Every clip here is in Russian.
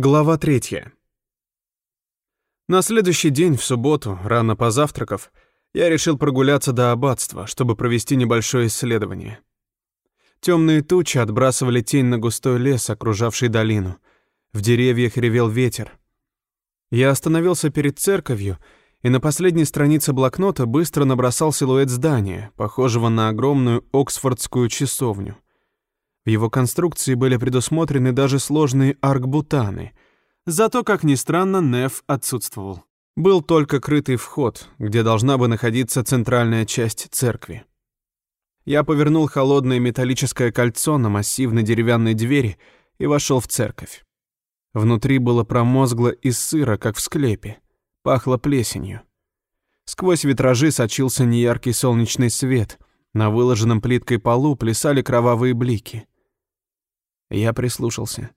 Глава третья. На следующий день, в субботу, рано позавтракав, я решил прогуляться до аббатства, чтобы провести небольшое исследование. Темные тучи отбрасывали тень на густой лес, окружавший долину. В деревьях ревел ветер. Я остановился перед церковью и на последней странице блокнота быстро набросал силуэт здания, похожего на огромную Оксфордскую часовню. В его конструкции были предусмотрены даже сложные аркбутаны. Зато, как ни странно, неф отсутствовал. Был только крытый вход, где должна бы находиться центральная часть церкви. Я повернул холодное металлическое кольцо на массивной деревянной двери и вошел в церковь. Внутри было промозгло и сыро, как в склепе. Пахло плесенью. Сквозь витражи сочился неяркий солнечный свет. На выложенном плиткой полу плясали кровавые блики. Я прислушался.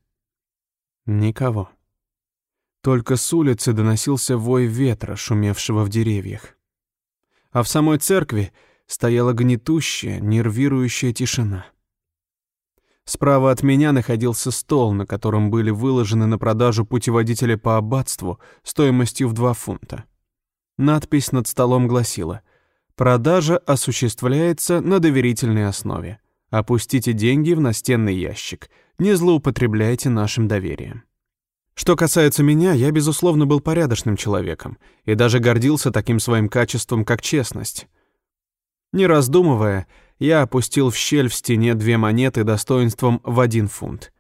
Никого. Только с улицы доносился вой ветра, шумевшего в деревьях. А в самой церкви стояла гнетущая, нервирующая тишина. Справа от меня находился стол, на котором были выложены на продажу путеводители по аббатству стоимостью в 2 фунта. Надпись над столом гласила «Продажа осуществляется на доверительной основе. Опустите деньги в настенный ящик. Не злоупотребляйте нашим доверием». Что касается меня, я, безусловно, был порядочным человеком и даже гордился таким своим качеством, как честность. Не раздумывая, я опустил в щель в стене две монеты достоинством в один фунт.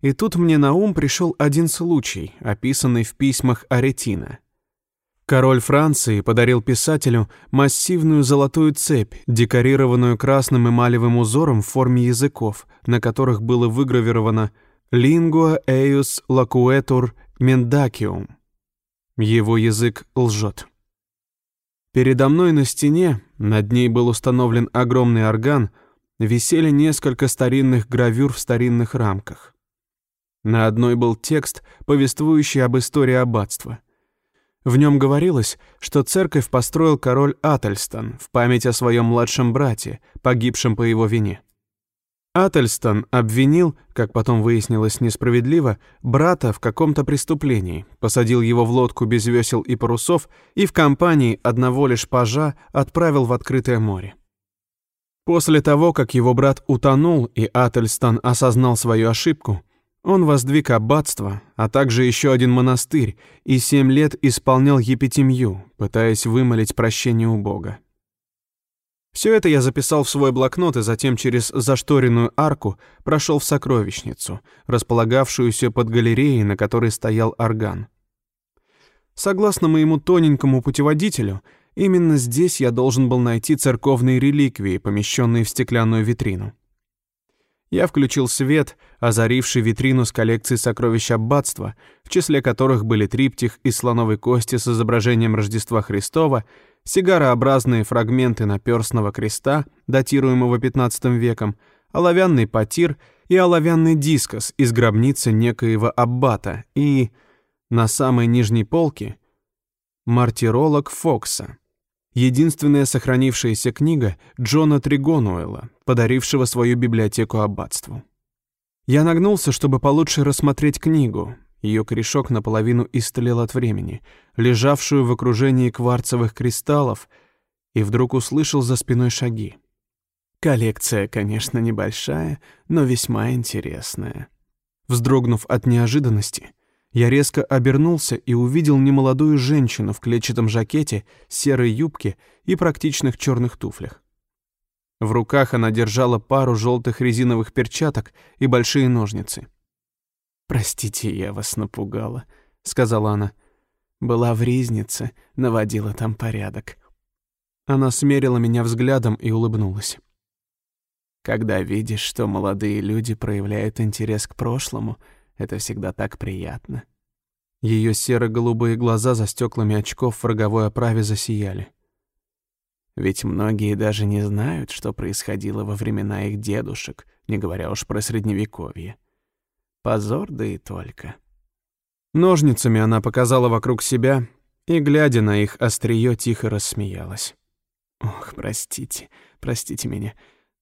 И тут мне на ум пришел один случай, описанный в письмах Аретина. Король Франции подарил писателю массивную золотую цепь, декорированную красным эмалевым узором в форме языков, на которых было выгравировано «Lingua eius lacuetur mendacium». Его язык лжет. Передо мной на стене, над ней был установлен огромный орган, висели несколько старинных гравюр в старинных рамках. На одной был текст, повествующий об истории аббатства. В нем говорилось, что церковь построил король Ательстон в память о своем младшем брате, погибшем по его вине. Ательстон обвинил, как потом выяснилось несправедливо, брата в каком-то преступлении, посадил его в лодку без весел и парусов и в компании одного лишь пажа отправил в открытое море. После того, как его брат утонул и Ательстон осознал свою ошибку, он воздвиг аббатство, а также еще один монастырь и семь лет исполнял епитемью, пытаясь вымолить прощение у Бога. Все это я записал в свой блокнот и затем через зашторенную арку прошел в сокровищницу, располагавшуюся под галереей, на которой стоял орган. Согласно моему тоненькому путеводителю, именно здесь я должен был найти церковные реликвии, помещенные в стеклянную витрину. Я включил свет, озаривший витрину с коллекцией сокровищ аббатства, в числе которых были триптих из слоновой кости с изображением Рождества Христова сигарообразные фрагменты наперстного креста, датируемого XV веком, оловянный потир и оловянный дискос из гробницы некоего аббата и, на самой нижней полке, мартиролог Фокса, единственная сохранившаяся книга Джона Тригонуэлла, подарившего свою библиотеку аббатству. Я нагнулся, чтобы получше рассмотреть книгу, ее корешок наполовину истлел от времени, лежавшую в окружении кварцевых кристаллов, и вдруг услышал за спиной шаги. Коллекция, конечно, небольшая, но весьма интересная. Вздрогнув от неожиданности, я резко обернулся и увидел немолодую женщину в клетчатом жакете, серой юбке и практичных черных туфлях. В руках она держала пару желтых резиновых перчаток и большие ножницы. «Простите, я вас напугала», — сказала она. «Была в Ризнице, наводила там порядок». Она смерила меня взглядом и улыбнулась. «Когда видишь, что молодые люди проявляют интерес к прошлому, это всегда так приятно». Ее серо-голубые глаза за стеклами очков в роговой оправе засияли. Ведь многие даже не знают, что происходило во времена их дедушек, не говоря уж про Средневековье. Позор, да и только. Ножницами она показала вокруг себя и, глядя на их острие, тихо рассмеялась. «Ох, простите, простите меня.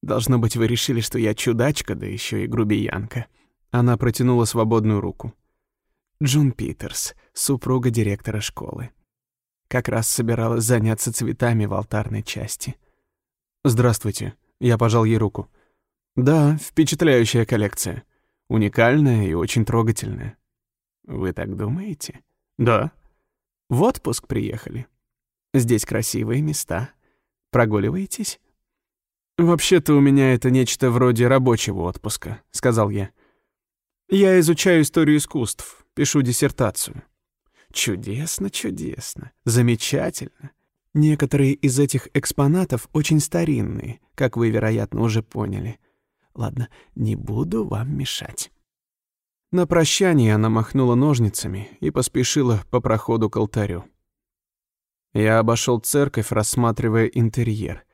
Должно быть, вы решили, что я чудачка, да еще и грубиянка». Она протянула свободную руку. Джун Питерс, супруга директора школы. Как раз собиралась заняться цветами в алтарной части. «Здравствуйте», — я пожал ей руку. «Да, впечатляющая коллекция. Уникальная и очень трогательная». «Вы так думаете?» «Да». «В отпуск приехали. Здесь красивые места. Прогуливаетесь?» «Вообще-то у меня это нечто вроде рабочего отпуска», — сказал я. «Я изучаю историю искусств, пишу диссертацию». «Чудесно, чудесно. Замечательно. Некоторые из этих экспонатов очень старинные, как вы, вероятно, уже поняли. Ладно, не буду вам мешать». На прощание она махнула ножницами и поспешила по проходу к алтарю. Я обошел церковь, рассматривая интерьер —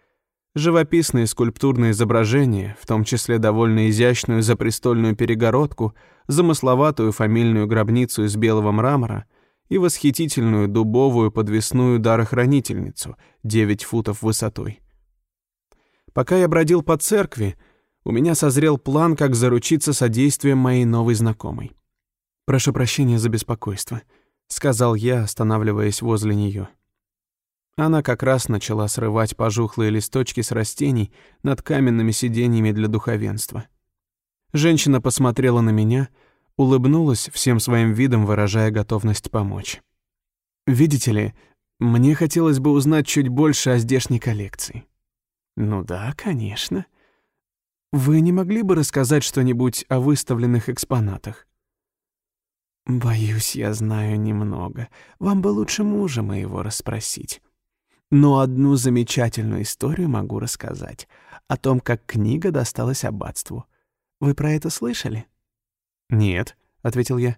Живописные скульптурные изображения, в том числе довольно изящную запрестольную перегородку, замысловатую фамильную гробницу из белого мрамора и восхитительную дубовую подвесную дарохранительницу 9 футов высотой. Пока я бродил по церкви, у меня созрел план, как заручиться содействием моей новой знакомой. «Прошу прощения за беспокойство», — сказал я, останавливаясь возле нее. Она как раз начала срывать пожухлые листочки с растений над каменными сиденьями для духовенства. Женщина посмотрела на меня, улыбнулась всем своим видом, выражая готовность помочь. «Видите ли, мне хотелось бы узнать чуть больше о здешней коллекции». «Ну да, конечно». «Вы не могли бы рассказать что-нибудь о выставленных экспонатах?» «Боюсь, я знаю немного. Вам бы лучше мужа моего расспросить». Но одну замечательную историю могу рассказать о том, как книга досталась аббатству. Вы про это слышали? Нет, ответил я.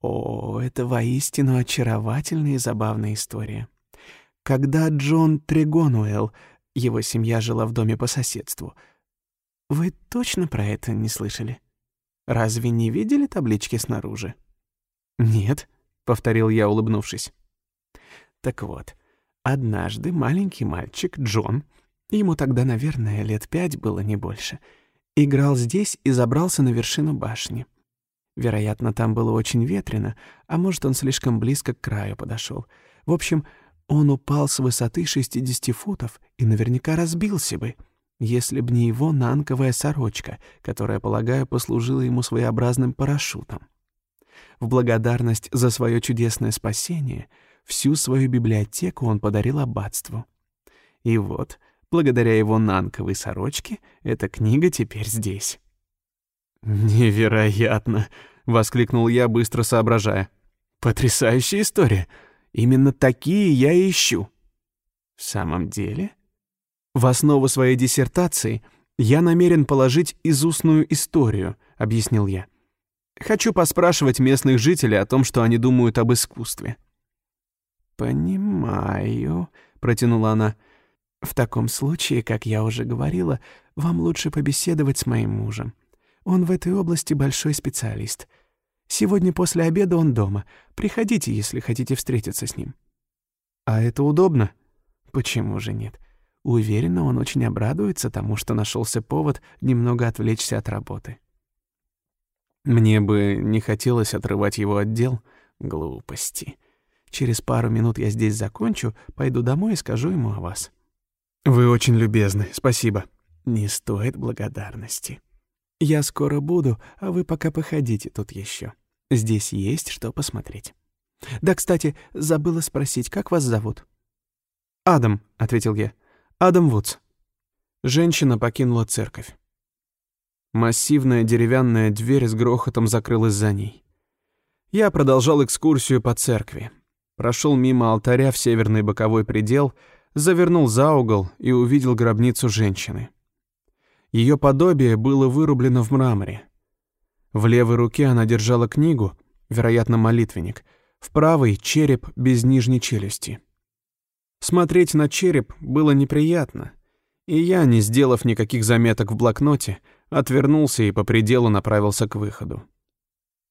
О, это воистину очаровательная и забавная история. Когда Джон Трегонуэлл, его семья жила в доме по соседству. Вы точно про это не слышали? Разве не видели таблички снаружи? Нет, повторил я, улыбнувшись. Так вот, Однажды маленький мальчик Джон, ему тогда, наверное, лет пять было не больше, играл здесь и забрался на вершину башни. Вероятно, там было очень ветрено, а может, он слишком близко к краю подошел. В общем, он упал с высоты 60 футов и наверняка разбился бы, если б не его нанковая сорочка, которая, полагаю, послужила ему своеобразным парашютом. В благодарность за свое чудесное спасение — Всю свою библиотеку он подарил аббатству. И вот, благодаря его нанковой сорочке, эта книга теперь здесь. «Невероятно!» — воскликнул я, быстро соображая. «Потрясающая история! Именно такие я и ищу!» «В самом деле?» «В основу своей диссертации я намерен положить изустную историю», — объяснил я. «Хочу поспрашивать местных жителей о том, что они думают об искусстве». «Понимаю», — протянула она. «В таком случае, как я уже говорила, вам лучше побеседовать с моим мужем. Он в этой области большой специалист. Сегодня после обеда он дома. Приходите, если хотите встретиться с ним». «А это удобно?» «Почему же нет? Уверена, он очень обрадуется тому, что нашелся повод немного отвлечься от работы». Мне бы не хотелось отрывать его от дел. Глупости. Через пару минут я здесь закончу, пойду домой и скажу ему о вас». «Вы очень любезны, спасибо». «Не стоит благодарности. Я скоро буду, а вы пока походите тут еще. Здесь есть что посмотреть. Да, кстати, забыла спросить, как вас зовут?» «Адам», — ответил я. «Адам Вудс». Женщина покинула церковь. Массивная деревянная дверь с грохотом закрылась за ней. Я продолжал экскурсию по церкви прошел мимо алтаря в северный боковой предел, завернул за угол и увидел гробницу женщины. Ее подобие было вырублено в мраморе. В левой руке она держала книгу, вероятно, молитвенник, в правой — череп без нижней челюсти. Смотреть на череп было неприятно, и я, не сделав никаких заметок в блокноте, отвернулся и по пределу направился к выходу.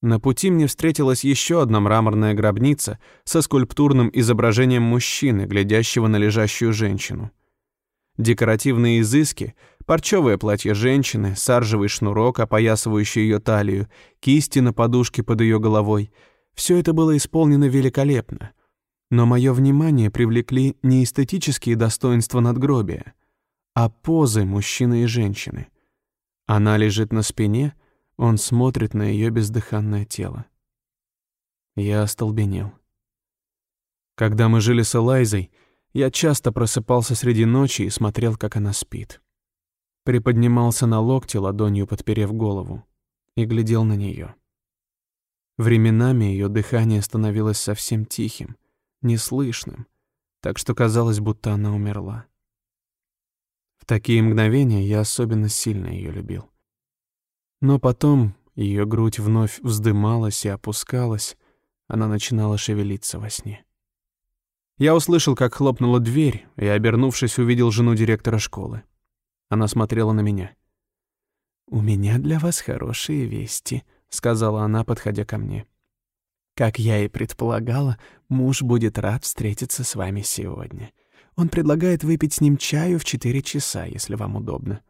На пути мне встретилась еще одна мраморная гробница со скульптурным изображением мужчины, глядящего на лежащую женщину. Декоративные изыски, парчевое платье женщины, саржевый шнурок, опоясывающий ее талию, кисти на подушке под ее головой — Все это было исполнено великолепно. Но мое внимание привлекли не эстетические достоинства надгробия, а позы мужчины и женщины. Она лежит на спине, он смотрит на ее бездыханное тело. Я остолбенел. Когда мы жили с Элайзой, я часто просыпался среди ночи и смотрел, как она спит. Приподнимался на локте, ладонью подперев голову, и глядел на нее. Временами ее дыхание становилось совсем тихим, неслышным, так что казалось, будто она умерла. В такие мгновения я особенно сильно ее любил. Но потом ее грудь вновь вздымалась и опускалась, она начинала шевелиться во сне. Я услышал, как хлопнула дверь, и, обернувшись, увидел жену директора школы. Она смотрела на меня. «У меня для вас хорошие вести», — сказала она, подходя ко мне. «Как я и предполагала, муж будет рад встретиться с вами сегодня. Он предлагает выпить с ним чаю в четыре часа, если вам удобно».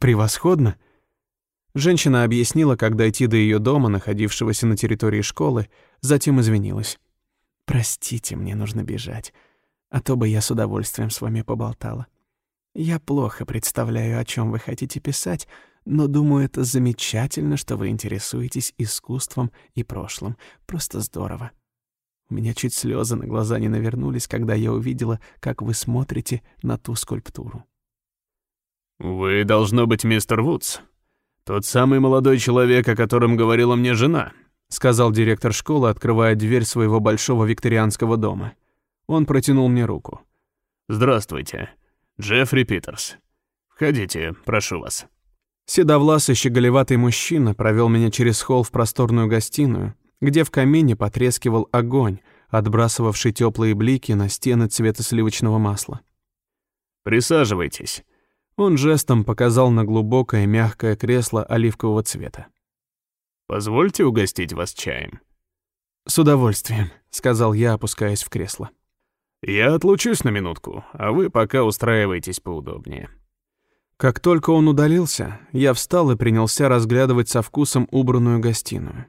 «Превосходно!» Женщина объяснила, как дойти до ее дома, находившегося на территории школы, затем извинилась. Простите, мне нужно бежать, а то бы я с удовольствием с вами поболтала. Я плохо представляю, о чем вы хотите писать, но думаю, это замечательно, что вы интересуетесь искусством и прошлым. Просто здорово. У меня чуть слезы на глаза не навернулись, когда я увидела, как вы смотрите на ту скульптуру. «Вы, должно быть, мистер Вудс. Тот самый молодой человек, о котором говорила мне жена», сказал директор школы, открывая дверь своего большого викторианского дома. Он протянул мне руку. «Здравствуйте, Джеффри Питерс. Входите, прошу вас». Седовласый щеголеватый мужчина провел меня через холл в просторную гостиную, где в камине потрескивал огонь, отбрасывавший теплые блики на стены цвета сливочного масла. «Присаживайтесь». Он жестом показал на глубокое мягкое кресло оливкового цвета. Позвольте угостить вас чаем». «С удовольствием», — сказал я, опускаясь в кресло. «Я отлучусь на минутку, а вы пока устраивайтесь поудобнее». Как только он удалился, я встал и принялся разглядывать со вкусом убранную гостиную.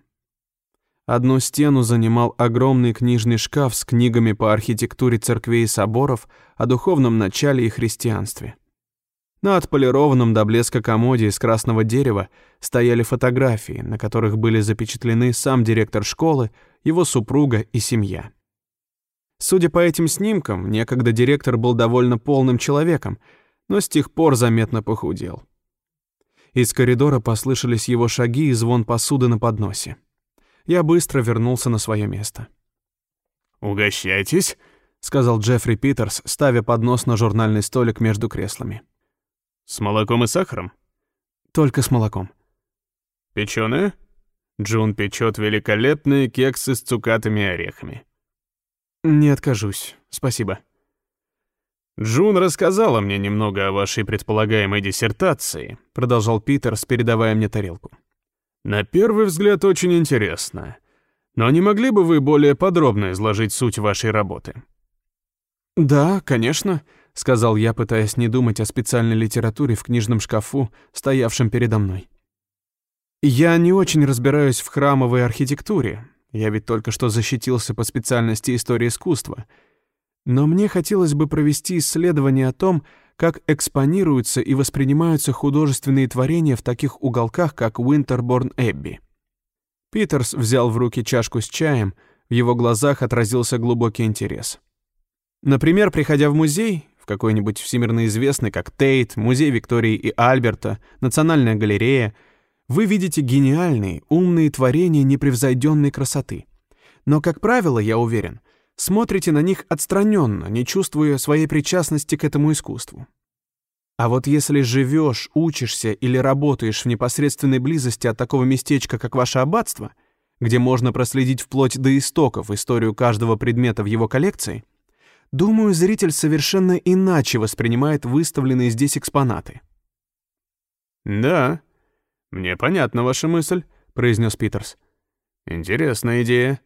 Одну стену занимал огромный книжный шкаф с книгами по архитектуре церквей и соборов, о духовном начале и христианстве. На отполированном до блеска комоде из красного дерева стояли фотографии, на которых были запечатлены сам директор школы, его супруга и семья. Судя по этим снимкам, некогда директор был довольно полным человеком, но с тех пор заметно похудел. Из коридора послышались его шаги и звон посуды на подносе. Я быстро вернулся на свое место. «Угощайтесь», — сказал Джеффри Питерс, ставя поднос на журнальный столик между креслами. С молоком и сахаром? Только с молоком. Печёные? Джун печет великолепные кексы с цукатами и орехами. Не откажусь, спасибо. Джун рассказала мне немного о вашей предполагаемой диссертации, продолжал Питерс, передавая мне тарелку. На первый взгляд очень интересно. Но не могли бы вы более подробно изложить суть вашей работы? Да, конечно, — сказал я, пытаясь не думать о специальной литературе в книжном шкафу, стоявшем передо мной. «Я не очень разбираюсь в храмовой архитектуре. Я ведь только что защитился по специальности истории искусства. Но мне хотелось бы провести исследование о том, как экспонируются и воспринимаются художественные творения в таких уголках, как Уинтерборн Эбби». Питерс взял в руки чашку с чаем, в его глазах отразился глубокий интерес. Например, приходя в музей, в какой-нибудь всемирно известный, как Тейт, Музей Виктории и Альберта, Национальная галерея, вы видите гениальные, умные творения непревзойденной красоты. Но, как правило, я уверен, смотрите на них отстраненно, не чувствуя своей причастности к этому искусству. А вот если живешь, учишься или работаешь в непосредственной близости от такого местечка, как ваше аббатство, где можно проследить вплоть до истоков историю каждого предмета в его коллекции — Думаю, зритель совершенно иначе воспринимает выставленные здесь экспонаты. «Да, мне понятна ваша мысль», — произнес Питерс. «Интересная идея».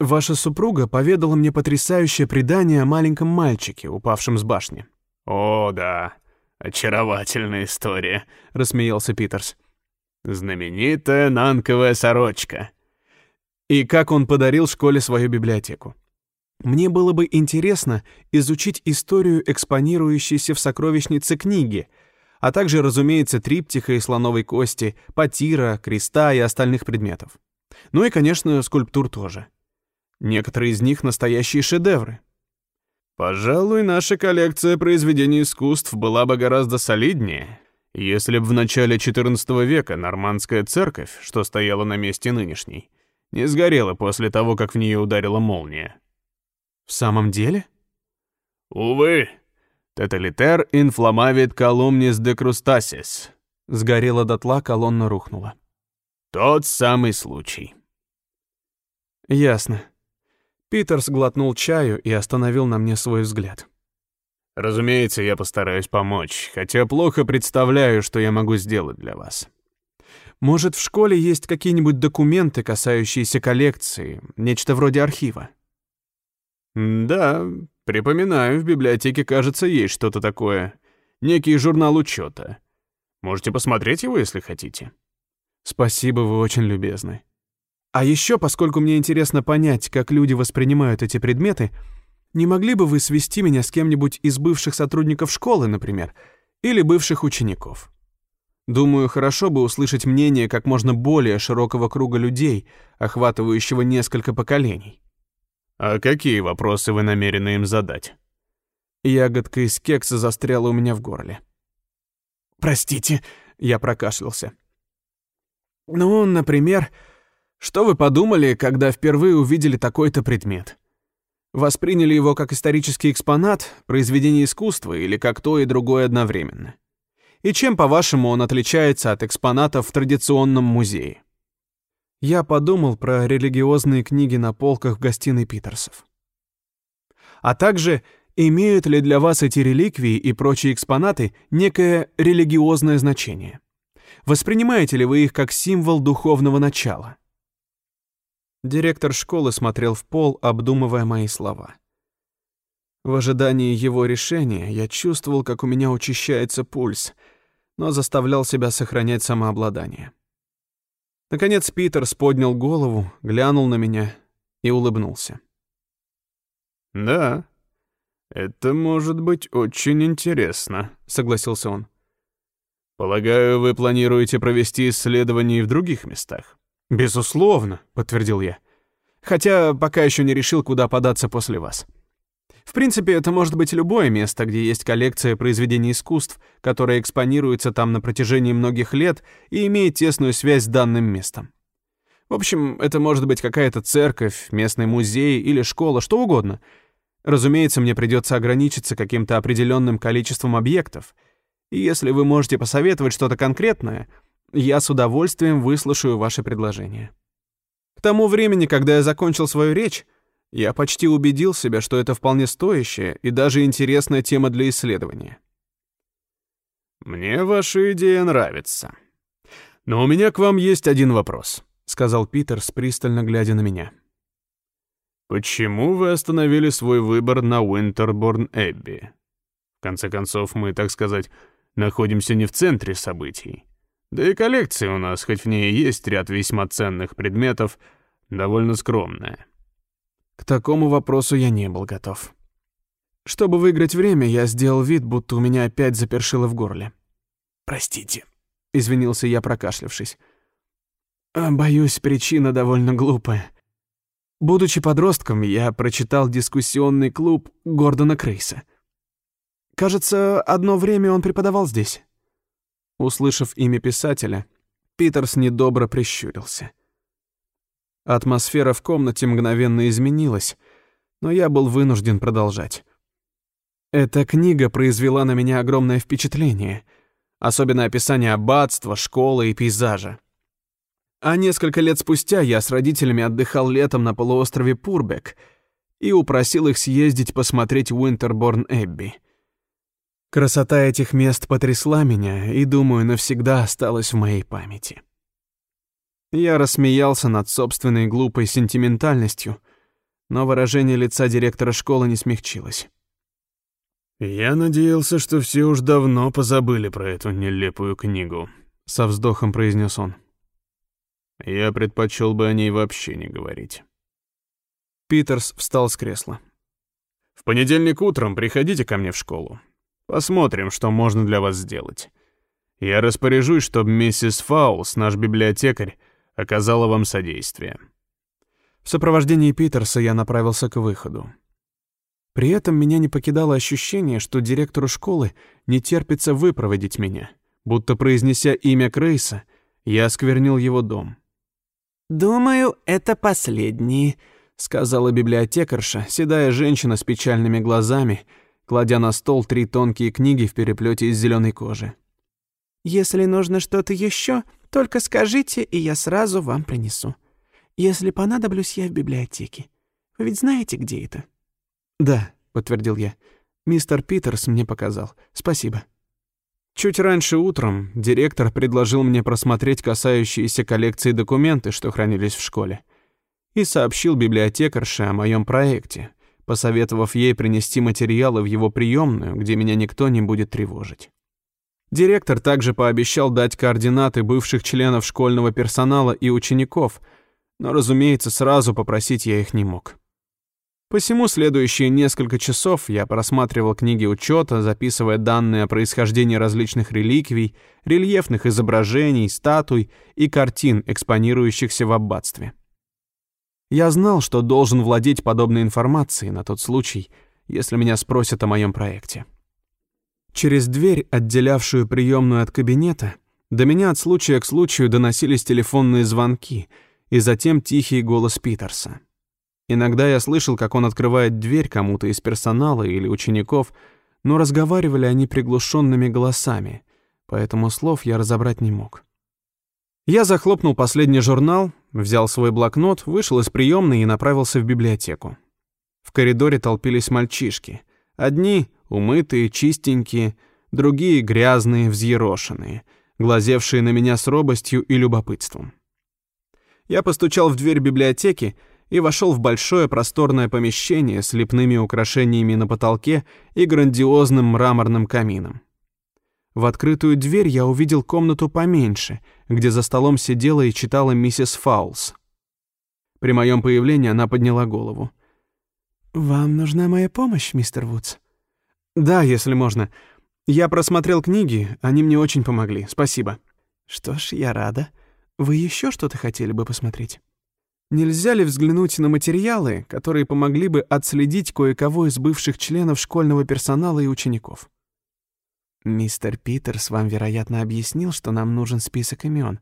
«Ваша супруга поведала мне потрясающее предание о маленьком мальчике, упавшем с башни». «О, да, очаровательная история», — рассмеялся Питерс. «Знаменитая нанковая сорочка». И как он подарил школе свою библиотеку. Мне было бы интересно изучить историю экспонирующейся в сокровищнице книги, а также, разумеется, триптиха и слоновой кости, потира, креста и остальных предметов. Ну и, конечно, скульптур тоже. Некоторые из них настоящие шедевры. Пожалуй, наша коллекция произведений искусств была бы гораздо солиднее, если бы в начале XIV века нормандская церковь, что стояла на месте нынешней, не сгорела после того, как в нее ударила молния. В самом деле? Увы. Тоталитер инфламавит колумнис де крустасис. Сгорела дотла, колонна рухнула. Тот самый случай. Ясно. Питер сглотнул чаю и остановил на мне свой взгляд. Разумеется, я постараюсь помочь, хотя плохо представляю, что я могу сделать для вас. Может, в школе есть какие-нибудь документы, касающиеся коллекции, нечто вроде архива? Да, припоминаю, в библиотеке, кажется, есть что-то такое. Некий журнал учета. Можете посмотреть его, если хотите. Спасибо, вы очень любезны. А еще, поскольку мне интересно понять, как люди воспринимают эти предметы, не могли бы вы свести меня с кем-нибудь из бывших сотрудников школы, например, или бывших учеников? Думаю, хорошо бы услышать мнение как можно более широкого круга людей, охватывающего несколько поколений. А какие вопросы вы намерены им задать? Ягодка из кекса застряла у меня в горле. Простите, я прокашлялся. Ну, например, что вы подумали, когда впервые увидели такой-то предмет? Восприняли его как исторический экспонат, произведение искусства или как то и другое одновременно? И чем, по-вашему, он отличается от экспонатов в традиционном музее? Я подумал про религиозные книги на полках в гостиной Питерсов. А также, имеют ли для вас эти реликвии и прочие экспонаты некое религиозное значение? Воспринимаете ли вы их как символ духовного начала? Директор школы смотрел в пол, обдумывая мои слова. В ожидании его решения я чувствовал, как у меня учащается пульс, но заставлял себя сохранять самообладание. Наконец Питерс поднял голову, глянул на меня и улыбнулся. «Да, это может быть очень интересно», — согласился он. «Полагаю, вы планируете провести исследования и в других местах?» «Безусловно», — подтвердил я. «Хотя пока еще не решил, куда податься после вас. В принципе, это может быть любое место, где есть коллекция произведений искусств, которая экспонируется там на протяжении многих лет и имеет тесную связь с данным местом. В общем, это может быть какая-то церковь, местный музей или школа, что угодно. Разумеется, мне придется ограничиться каким-то определенным количеством объектов. И если вы можете посоветовать что-то конкретное — я с удовольствием выслушаю ваши предложения. К тому времени, когда я закончил свою речь, я почти убедил себя, что это вполне стоящая и даже интересная тема для исследования. «Мне ваша идея нравится. Но у меня к вам есть один вопрос», — сказал Питер, пристально глядя на меня. «Почему вы остановили свой выбор на Уинтерборн-Эбби? В конце концов, мы, так сказать, находимся не в центре событий. Да и коллекция у нас, хоть в ней есть ряд весьма ценных предметов, довольно скромная. К такому вопросу я не был готов. Чтобы выиграть время, я сделал вид, будто у меня опять запершило в горле. «Простите», — извинился я, прокашлявшись. «А, «Боюсь, причина довольно глупая. Будучи подростком, я прочитал дискуссионный клуб Гордона Крейса. Кажется, одно время он преподавал здесь». Услышав имя писателя, Питерс недобро прищурился. Атмосфера в комнате мгновенно изменилась, но я был вынужден продолжать. Эта книга произвела на меня огромное впечатление, особенно описание аббатства, школы и пейзажа. А несколько лет спустя я с родителями отдыхал летом на полуострове Пурбек и упросил их съездить посмотреть Уинтерборн-Эбби — Красота этих мест потрясла меня и, думаю, навсегда осталась в моей памяти. Я рассмеялся над собственной глупой сентиментальностью, но выражение лица директора школы не смягчилось. «Я надеялся, что все уж давно позабыли про эту нелепую книгу», — со вздохом произнес он. Я предпочел бы о ней вообще не говорить. Питерс встал с кресла. В понедельник утром приходите ко мне в школу. Посмотрим, что можно для вас сделать. Я распоряжусь, чтобы миссис Фаулс, наш библиотекарь, оказала вам содействие. В сопровождении Питерса я направился к выходу. При этом меня не покидало ощущение, что директору школы не терпится выпроводить меня, будто произнеся имя Крейса, я осквернил его дом. «Думаю, это последний», — сказала библиотекарша, седая женщина с печальными глазами, кладя на стол три тонкие книги в переплете из зеленой кожи. «Если нужно что-то еще, только скажите, и я сразу вам принесу. Если понадоблюсь, я в библиотеке. Вы ведь знаете, где это?» «Да», — подтвердил я. «Мистер Питерс мне показал. Спасибо». Чуть раньше утром директор предложил мне просмотреть касающиеся коллекции документы, что хранились в школе, и сообщил библиотекарше о моем проекте, посоветовав ей принести материалы в его приемную, где меня никто не будет тревожить. Директор также пообещал дать координаты бывших членов школьного персонала и учеников, но, разумеется, сразу попросить я их не мог. Посему следующие несколько часов я просматривал книги учета, записывая данные о происхождении различных реликвий, рельефных изображений, статуй и картин, экспонирующихся в аббатстве. Я знал, что должен владеть подобной информацией на тот случай, если меня спросят о моем проекте. Через дверь, отделявшую приемную от кабинета, до меня от случая к случаю доносились телефонные звонки и затем тихий голос Питерса. Иногда я слышал, как он открывает дверь кому-то из персонала или учеников, но разговаривали они приглушенными голосами, поэтому слов я разобрать не мог. Я захлопнул последний журнал, взял свой блокнот, вышел из приемной и направился в библиотеку. В коридоре толпились мальчишки. Одни умытые, чистенькие, другие грязные, взъерошенные, глазевшие на меня с робостью и любопытством. Я постучал в дверь библиотеки, и вошел в большое просторное помещение с лепными украшениями на потолке и грандиозным мраморным камином. В открытую дверь я увидел комнату поменьше, где за столом сидела и читала миссис Фаулс. При моем появлении она подняла голову. «Вам нужна моя помощь, мистер Вудс?» «Да, если можно. Я просмотрел книги, они мне очень помогли. Спасибо». «Что ж, я рада. Вы еще что-то хотели бы посмотреть?» Нельзя ли взглянуть на материалы, которые помогли бы отследить кое-кого из бывших членов школьного персонала и учеников? Мистер Питерс вам, вероятно, объяснил, что нам нужен список имен.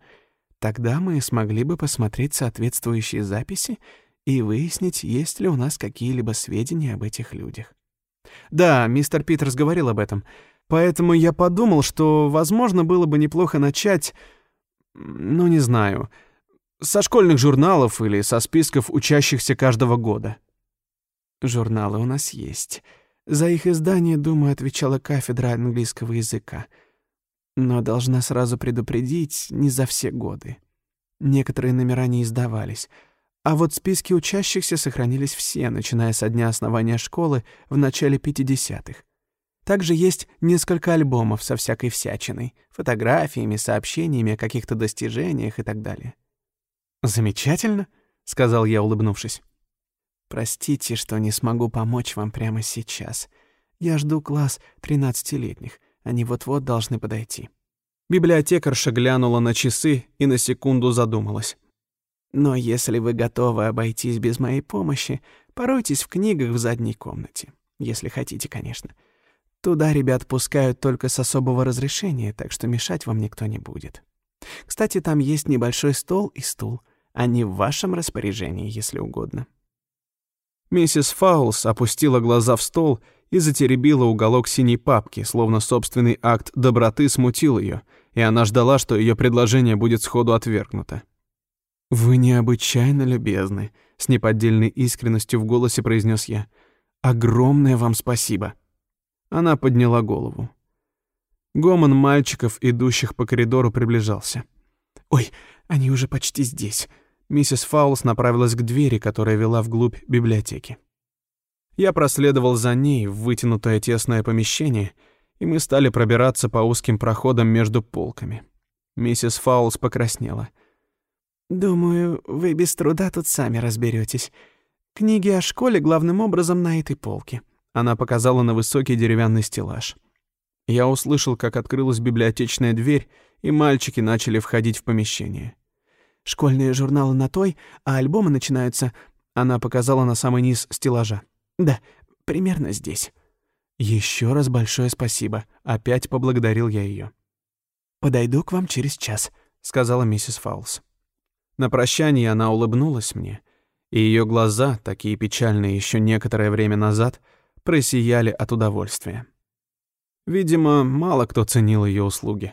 Тогда мы смогли бы посмотреть соответствующие записи и выяснить, есть ли у нас какие-либо сведения об этих людях. Да, мистер Питерс говорил об этом. Поэтому я подумал, что, возможно, было бы неплохо начать... Ну, не знаю со школьных журналов или со списков учащихся каждого года. Журналы у нас есть. За их издание, думаю, отвечала кафедра английского языка. Но должна сразу предупредить, не за все годы. Некоторые номера не издавались. А вот списки учащихся сохранились все, начиная со дня основания школы в начале 50-х. Также есть несколько альбомов со всякой всячиной, фотографиями, сообщениями о каких-то достижениях и так далее. «Замечательно», — сказал я, улыбнувшись. «Простите, что не смогу помочь вам прямо сейчас. Я жду класс тринадцатилетних. Они вот-вот должны подойти». Библиотекарша глянула на часы и на секунду задумалась. «Но если вы готовы обойтись без моей помощи, поройтесь в книгах в задней комнате. Если хотите, конечно. Туда ребят пускают только с особого разрешения, так что мешать вам никто не будет. Кстати, там есть небольшой стол и стул. Они в вашем распоряжении, если угодно». Миссис Фаулс опустила глаза в стол и затеребила уголок синей папки, словно собственный акт доброты смутил ее, и она ждала, что ее предложение будет сходу отвергнуто. «Вы необычайно любезны», — с неподдельной искренностью в голосе произнес я. «Огромное вам спасибо». Она подняла голову. Гомон мальчиков, идущих по коридору, приближался. «Ой, они уже почти здесь». Миссис Фаулс направилась к двери, которая вела вглубь библиотеки. Я проследовал за ней в вытянутое тесное помещение, и мы стали пробираться по узким проходам между полками. Миссис Фаулс покраснела. «Думаю, вы без труда тут сами разберетесь. Книги о школе главным образом на этой полке». Она показала на высокий деревянный стеллаж. Я услышал, как открылась библиотечная дверь, и мальчики начали входить в помещение. «Школьные журналы на той, а альбомы начинаются...» Она показала на самый низ стеллажа. «Да, примерно здесь». Еще раз большое спасибо. Опять поблагодарил я ее. «Подойду к вам через час», — сказала миссис Фаулс. На прощание она улыбнулась мне, и ее глаза, такие печальные еще некоторое время назад, просияли от удовольствия. Видимо, мало кто ценил ее услуги.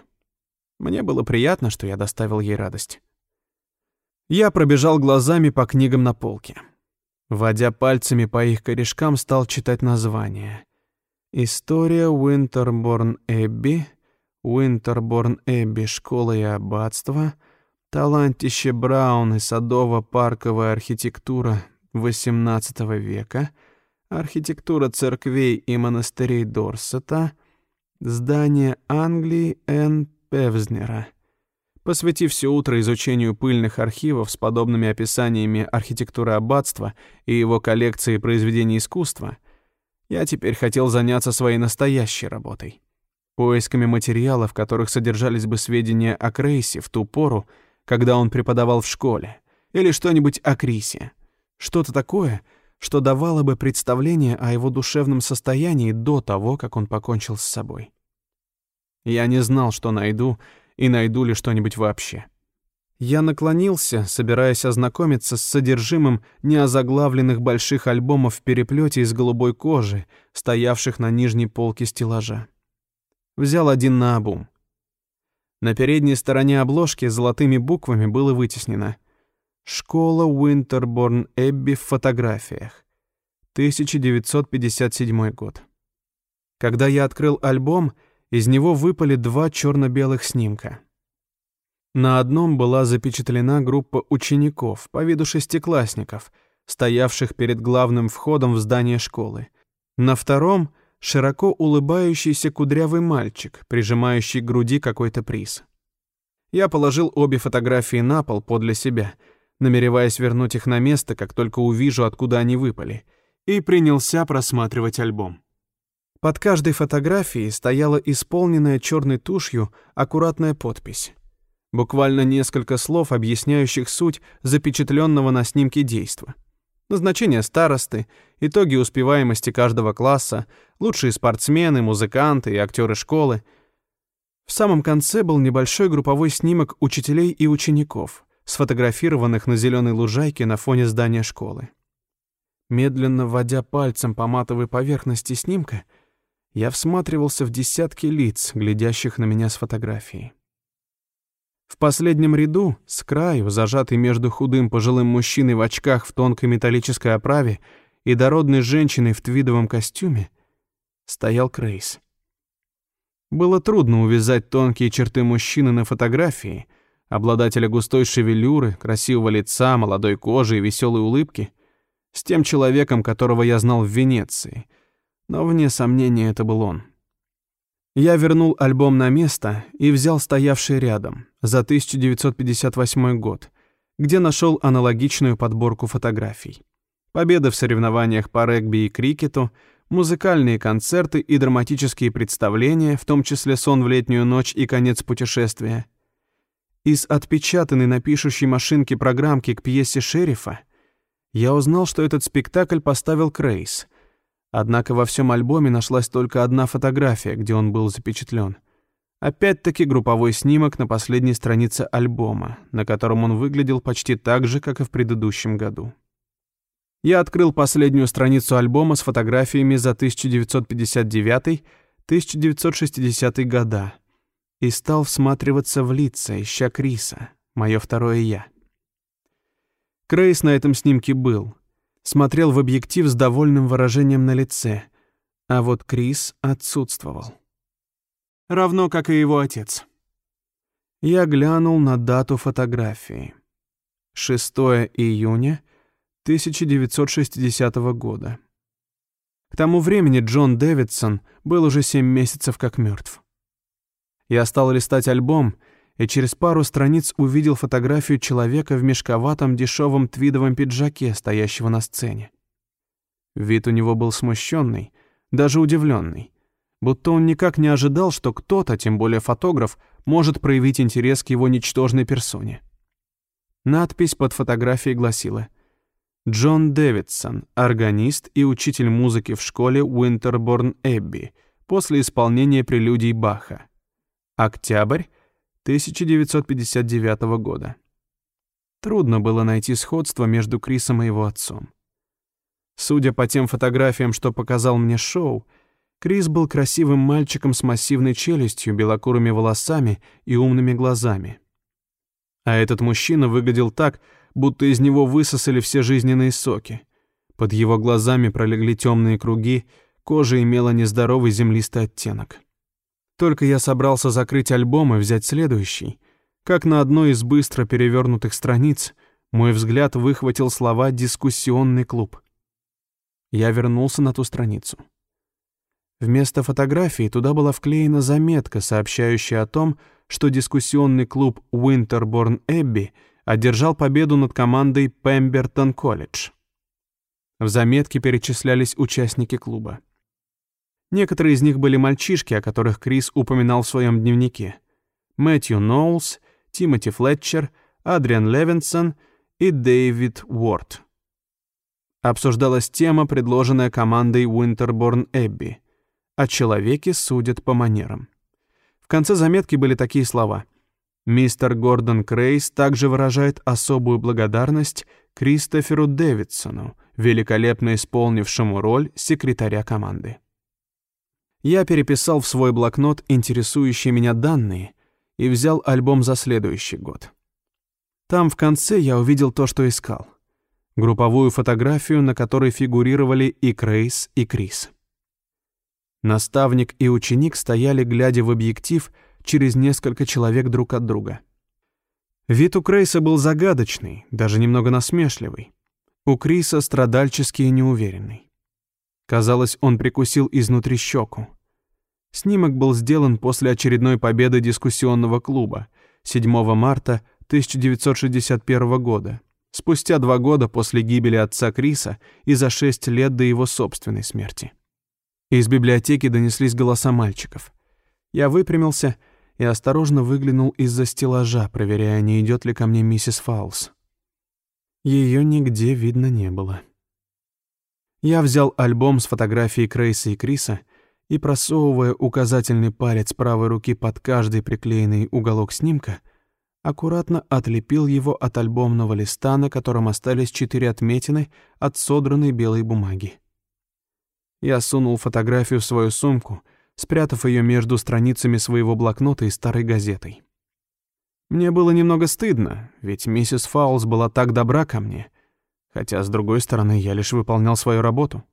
Мне было приятно, что я доставил ей радость. Я пробежал глазами по книгам на полке. Водя пальцами по их корешкам, стал читать названия. История Уинтерборн Эбби, Уинтерборн Эбби, школа и аббатство, талантище Браун и садово-парковая архитектура XVIII века, архитектура церквей и монастырей Дорсета, здание Англии Н. Певзнера. Посвятив все утро изучению пыльных архивов с подобными описаниями архитектуры аббатства и его коллекции произведений искусства, я теперь хотел заняться своей настоящей работой. Поисками материалов, в которых содержались бы сведения о Крейсе в ту пору, когда он преподавал в школе, или что-нибудь о Крисе. Что-то такое, что давало бы представление о его душевном состоянии до того, как он покончил с собой. Я не знал, что найду, и найду ли что-нибудь вообще. Я наклонился, собираясь ознакомиться с содержимым неозаглавленных больших альбомов в переплете из голубой кожи, стоявших на нижней полке стеллажа. Взял один на обум. На передней стороне обложки золотыми буквами было вытеснено «Школа Уинтерборн Эбби в фотографиях. 1957 год». Когда я открыл альбом, из него выпали два черно-белых снимка — на одном была запечатлена группа учеников, по виду шестиклассников, стоявших перед главным входом в здание школы. На втором — широко улыбающийся кудрявый мальчик, прижимающий к груди какой-то приз. Я положил обе фотографии на пол подле себя, намереваясь вернуть их на место, как только увижу, откуда они выпали, и принялся просматривать альбом. Под каждой фотографией стояла исполненная черной тушью аккуратная подпись. Буквально несколько слов, объясняющих суть запечатленного на снимке действа. Назначение старосты, итоги успеваемости каждого класса, лучшие спортсмены, музыканты и актеры школы. В самом конце был небольшой групповой снимок учителей и учеников, сфотографированных на зеленой лужайке на фоне здания школы. Медленно вводя пальцем по матовой поверхности снимка, я всматривался в десятки лиц, глядящих на меня с фотографией. В последнем ряду, с краю, зажатый между худым пожилым мужчиной в очках в тонкой металлической оправе и дородной женщиной в твидовом костюме, стоял Крейс. Было трудно увязать тонкие черты мужчины на фотографии, обладателя густой шевелюры, красивого лица, молодой кожи и веселой улыбки, с тем человеком, которого я знал в Венеции. Но, вне сомнения, это был он. Я вернул альбом на место и взял стоявший рядом, за 1958 год, где нашел аналогичную подборку фотографий. Победы в соревнованиях по регби и крикету, музыкальные концерты и драматические представления, в том числе «Сон в летнюю ночь» и «Конец путешествия». Из отпечатанной на пишущей машинке программки к пьесе «Шерифа» я узнал, что этот спектакль поставил Крейс — Однако во всем альбоме нашлась только одна фотография, где он был запечатлен. Опять-таки групповой снимок на последней странице альбома, на котором он выглядел почти так же, как и в предыдущем году. Я открыл последнюю страницу альбома с фотографиями за 1959-1960 года и стал всматриваться в лица, ища Криса, мое второе «я». Крейс на этом снимке был — смотрел в объектив с довольным выражением на лице, а вот Крис отсутствовал. Равно как и его отец. Я глянул на дату фотографии. 6 июня 1960 года. К тому времени Джон Дэвидсон был уже семь месяцев как мертв. Я стал листать альбом и через пару страниц увидел фотографию человека в мешковатом дешевом твидовом пиджаке, стоящего на сцене. Вид у него был смущенный, даже удивленный, будто он никак не ожидал, что кто-то, тем более фотограф, может проявить интерес к его ничтожной персоне. Надпись под фотографией гласила «Джон Дэвидсон, органист и учитель музыки в школе Уинтерборн Эбби, после исполнения прелюдий Баха. Октябрь 1959 года». Трудно было найти сходство между Крисом и его отцом. Судя по тем фотографиям, что показал мне Шоу, Крис был красивым мальчиком с массивной челюстью, белокурыми волосами и умными глазами. А этот мужчина выглядел так, будто из него высосали все жизненные соки. Под его глазами пролегли темные круги, кожа имела нездоровый землистый оттенок. Только я собрался закрыть альбом и взять следующий, как на одной из быстро перевернутых страниц мой взгляд выхватил слова «дискуссионный клуб». Я вернулся на ту страницу. Вместо фотографии туда была вклеена заметка, сообщающая о том, что дискуссионный клуб Уинтерборн Эбби одержал победу над командой Пембертон Колледж. В заметке перечислялись участники клуба. Некоторые из них были мальчишки, о которых Крис упоминал в своем дневнике. Мэтью Ноулс, Тимоти Флетчер, Адриан Левинсон и Дэвид Уорд. Обсуждалась тема, предложенная командой Уинтерборн Эбби — о человеке судят по манерам. В конце заметки были такие слова. Мистер Гордон Крейс также выражает особую благодарность Кристоферу Дэвидсону, великолепно исполнившему роль секретаря команды. Я переписал в свой блокнот интересующие меня данные и взял альбом за следующий год. Там в конце я увидел то, что искал. Групповую фотографию, на которой фигурировали и Крейс, и Крис. Наставник и ученик стояли, глядя в объектив, через несколько человек друг от друга. Вид у Крейса был загадочный, даже немного насмешливый. У Криса страдальческий и неуверенный. Казалось, он прикусил изнутри щеку. Снимок был сделан после очередной победы дискуссионного клуба 7 марта 1961 года, спустя два года после гибели отца Криса и за шесть лет до его собственной смерти. Из библиотеки донеслись голоса мальчиков. Я выпрямился и осторожно выглянул из-за стеллажа, проверяя, не идет ли ко мне миссис Фаулс. Ее нигде видно не было. Я взял альбом с фотографией Крейса и Криса и, просовывая указательный палец правой руки под каждый приклеенный уголок снимка, аккуратно отлепил его от альбомного листа, на котором остались четыре отметины от содранной белой бумаги. Я сунул фотографию в свою сумку, спрятав ее между страницами своего блокнота и старой газетой. Мне было немного стыдно, ведь миссис Фаулс была так добра ко мне, хотя, с другой стороны, я лишь выполнял свою работу,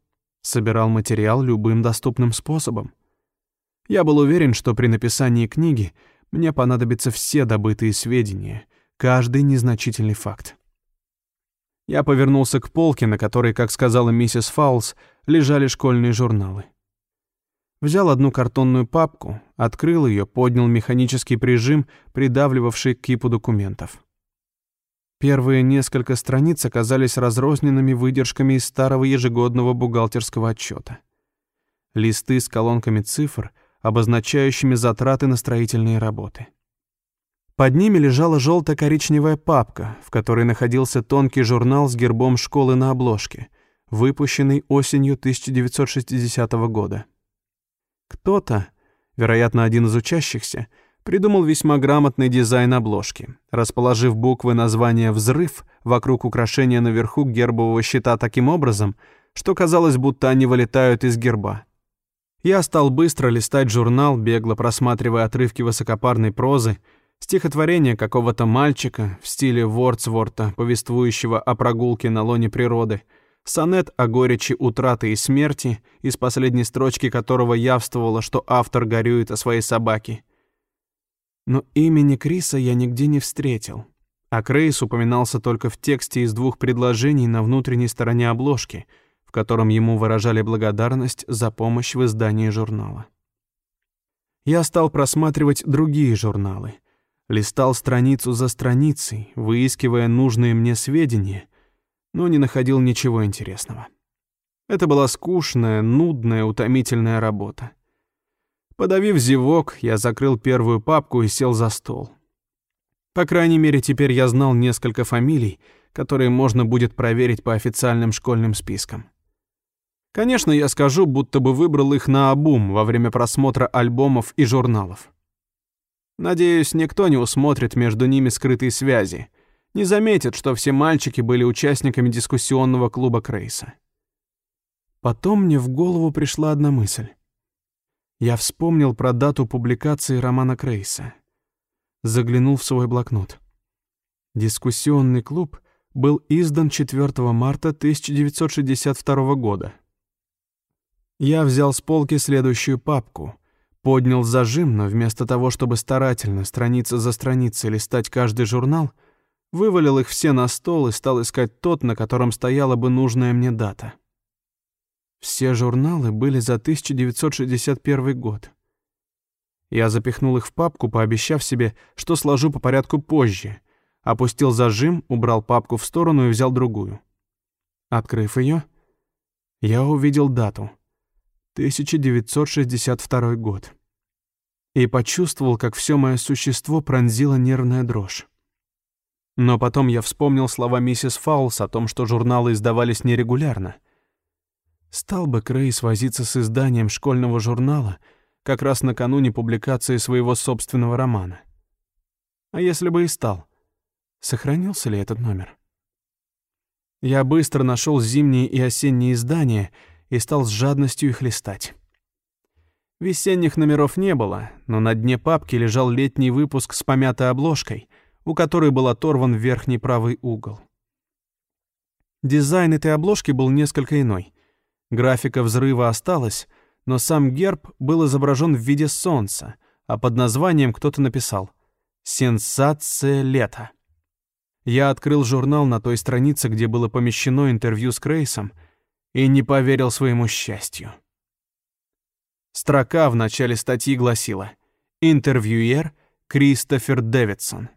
собирал материал любым доступным способом. Я был уверен, что при написании книги мне понадобятся все добытые сведения, каждый незначительный факт. Я повернулся к полке, на которой, как сказала миссис Фаулс, лежали школьные журналы. Взял одну картонную папку, открыл ее, поднял механический прижим, придавливавший кипу документов. Первые несколько страниц оказались разрозненными выдержками из старого ежегодного бухгалтерского отчета. Листы с колонками цифр, обозначающими затраты на строительные работы. Под ними лежала желто-коричневая папка, в которой находился тонкий журнал с гербом школы на обложке, выпущенный осенью 1960 года. Кто-то, вероятно, один из учащихся, придумал весьма грамотный дизайн обложки, расположив буквы названия «Взрыв» вокруг украшения наверху гербового щита таким образом, что казалось, будто они вылетают из герба. Я стал быстро листать журнал, бегло просматривая отрывки высокопарной прозы, Стихотворение какого-то мальчика в стиле Вордсворта, повествующего о прогулке на лоне природы, сонет о горечи утраты и смерти, из последней строчки которого явствовало, что автор горюет о своей собаке. Но имени Криса я нигде не встретил, а Крейс упоминался только в тексте из двух предложений на внутренней стороне обложки, в котором ему выражали благодарность за помощь в издании журнала. Я стал просматривать другие журналы — Листал страницу за страницей, выискивая нужные мне сведения, но не находил ничего интересного. Это была скучная, нудная, утомительная работа. Подавив зевок, я закрыл первую папку и сел за стол. По крайней мере, теперь я знал несколько фамилий, которые можно будет проверить по официальным школьным спискам. Конечно, я скажу, будто бы выбрал их на обум во время просмотра альбомов и журналов. Надеюсь, никто не усмотрит между ними скрытые связи, не заметит, что все мальчики были участниками дискуссионного клуба Крейса. Потом мне в голову пришла одна мысль. Я вспомнил про дату публикации романа Крейса. Заглянул в свой блокнот. Дискуссионный клуб был издан 4 марта 1962 года. Я взял с полки следующую папку, поднял зажим, но вместо того, чтобы старательно, страница за страницей листать каждый журнал, вывалил их все на стол и стал искать тот, на котором стояла бы нужная мне дата. Все журналы были за 1961 год. Я запихнул их в папку, пообещав себе, что сложу по порядку позже. Опустил зажим, убрал папку в сторону и взял другую. Открыв ее, я увидел дату — 1962 год. И почувствовал, как все мое существо пронзила нервная дрожь. Но потом я вспомнил слова миссис Фаулс о том, что журналы издавались нерегулярно. Стал бы Крейс возиться с изданием школьного журнала как раз накануне публикации своего собственного романа. А если бы и стал, сохранился ли этот номер? Я быстро нашел зимние и осенние издания — и стал с жадностью их листать. Весенних номеров не было, но на дне папки лежал летний выпуск с помятой обложкой, у которой был оторван верхний правый угол. Дизайн этой обложки был несколько иной. Графика взрыва осталась, но сам герб был изображен в виде солнца, а под названием кто-то написал «Сенсация лета». Я открыл журнал на той странице, где было помещено интервью с Крейсом, и не поверил своему счастью. Строка в начале статьи гласила «Интервьюер Кристофер Дэвидсон».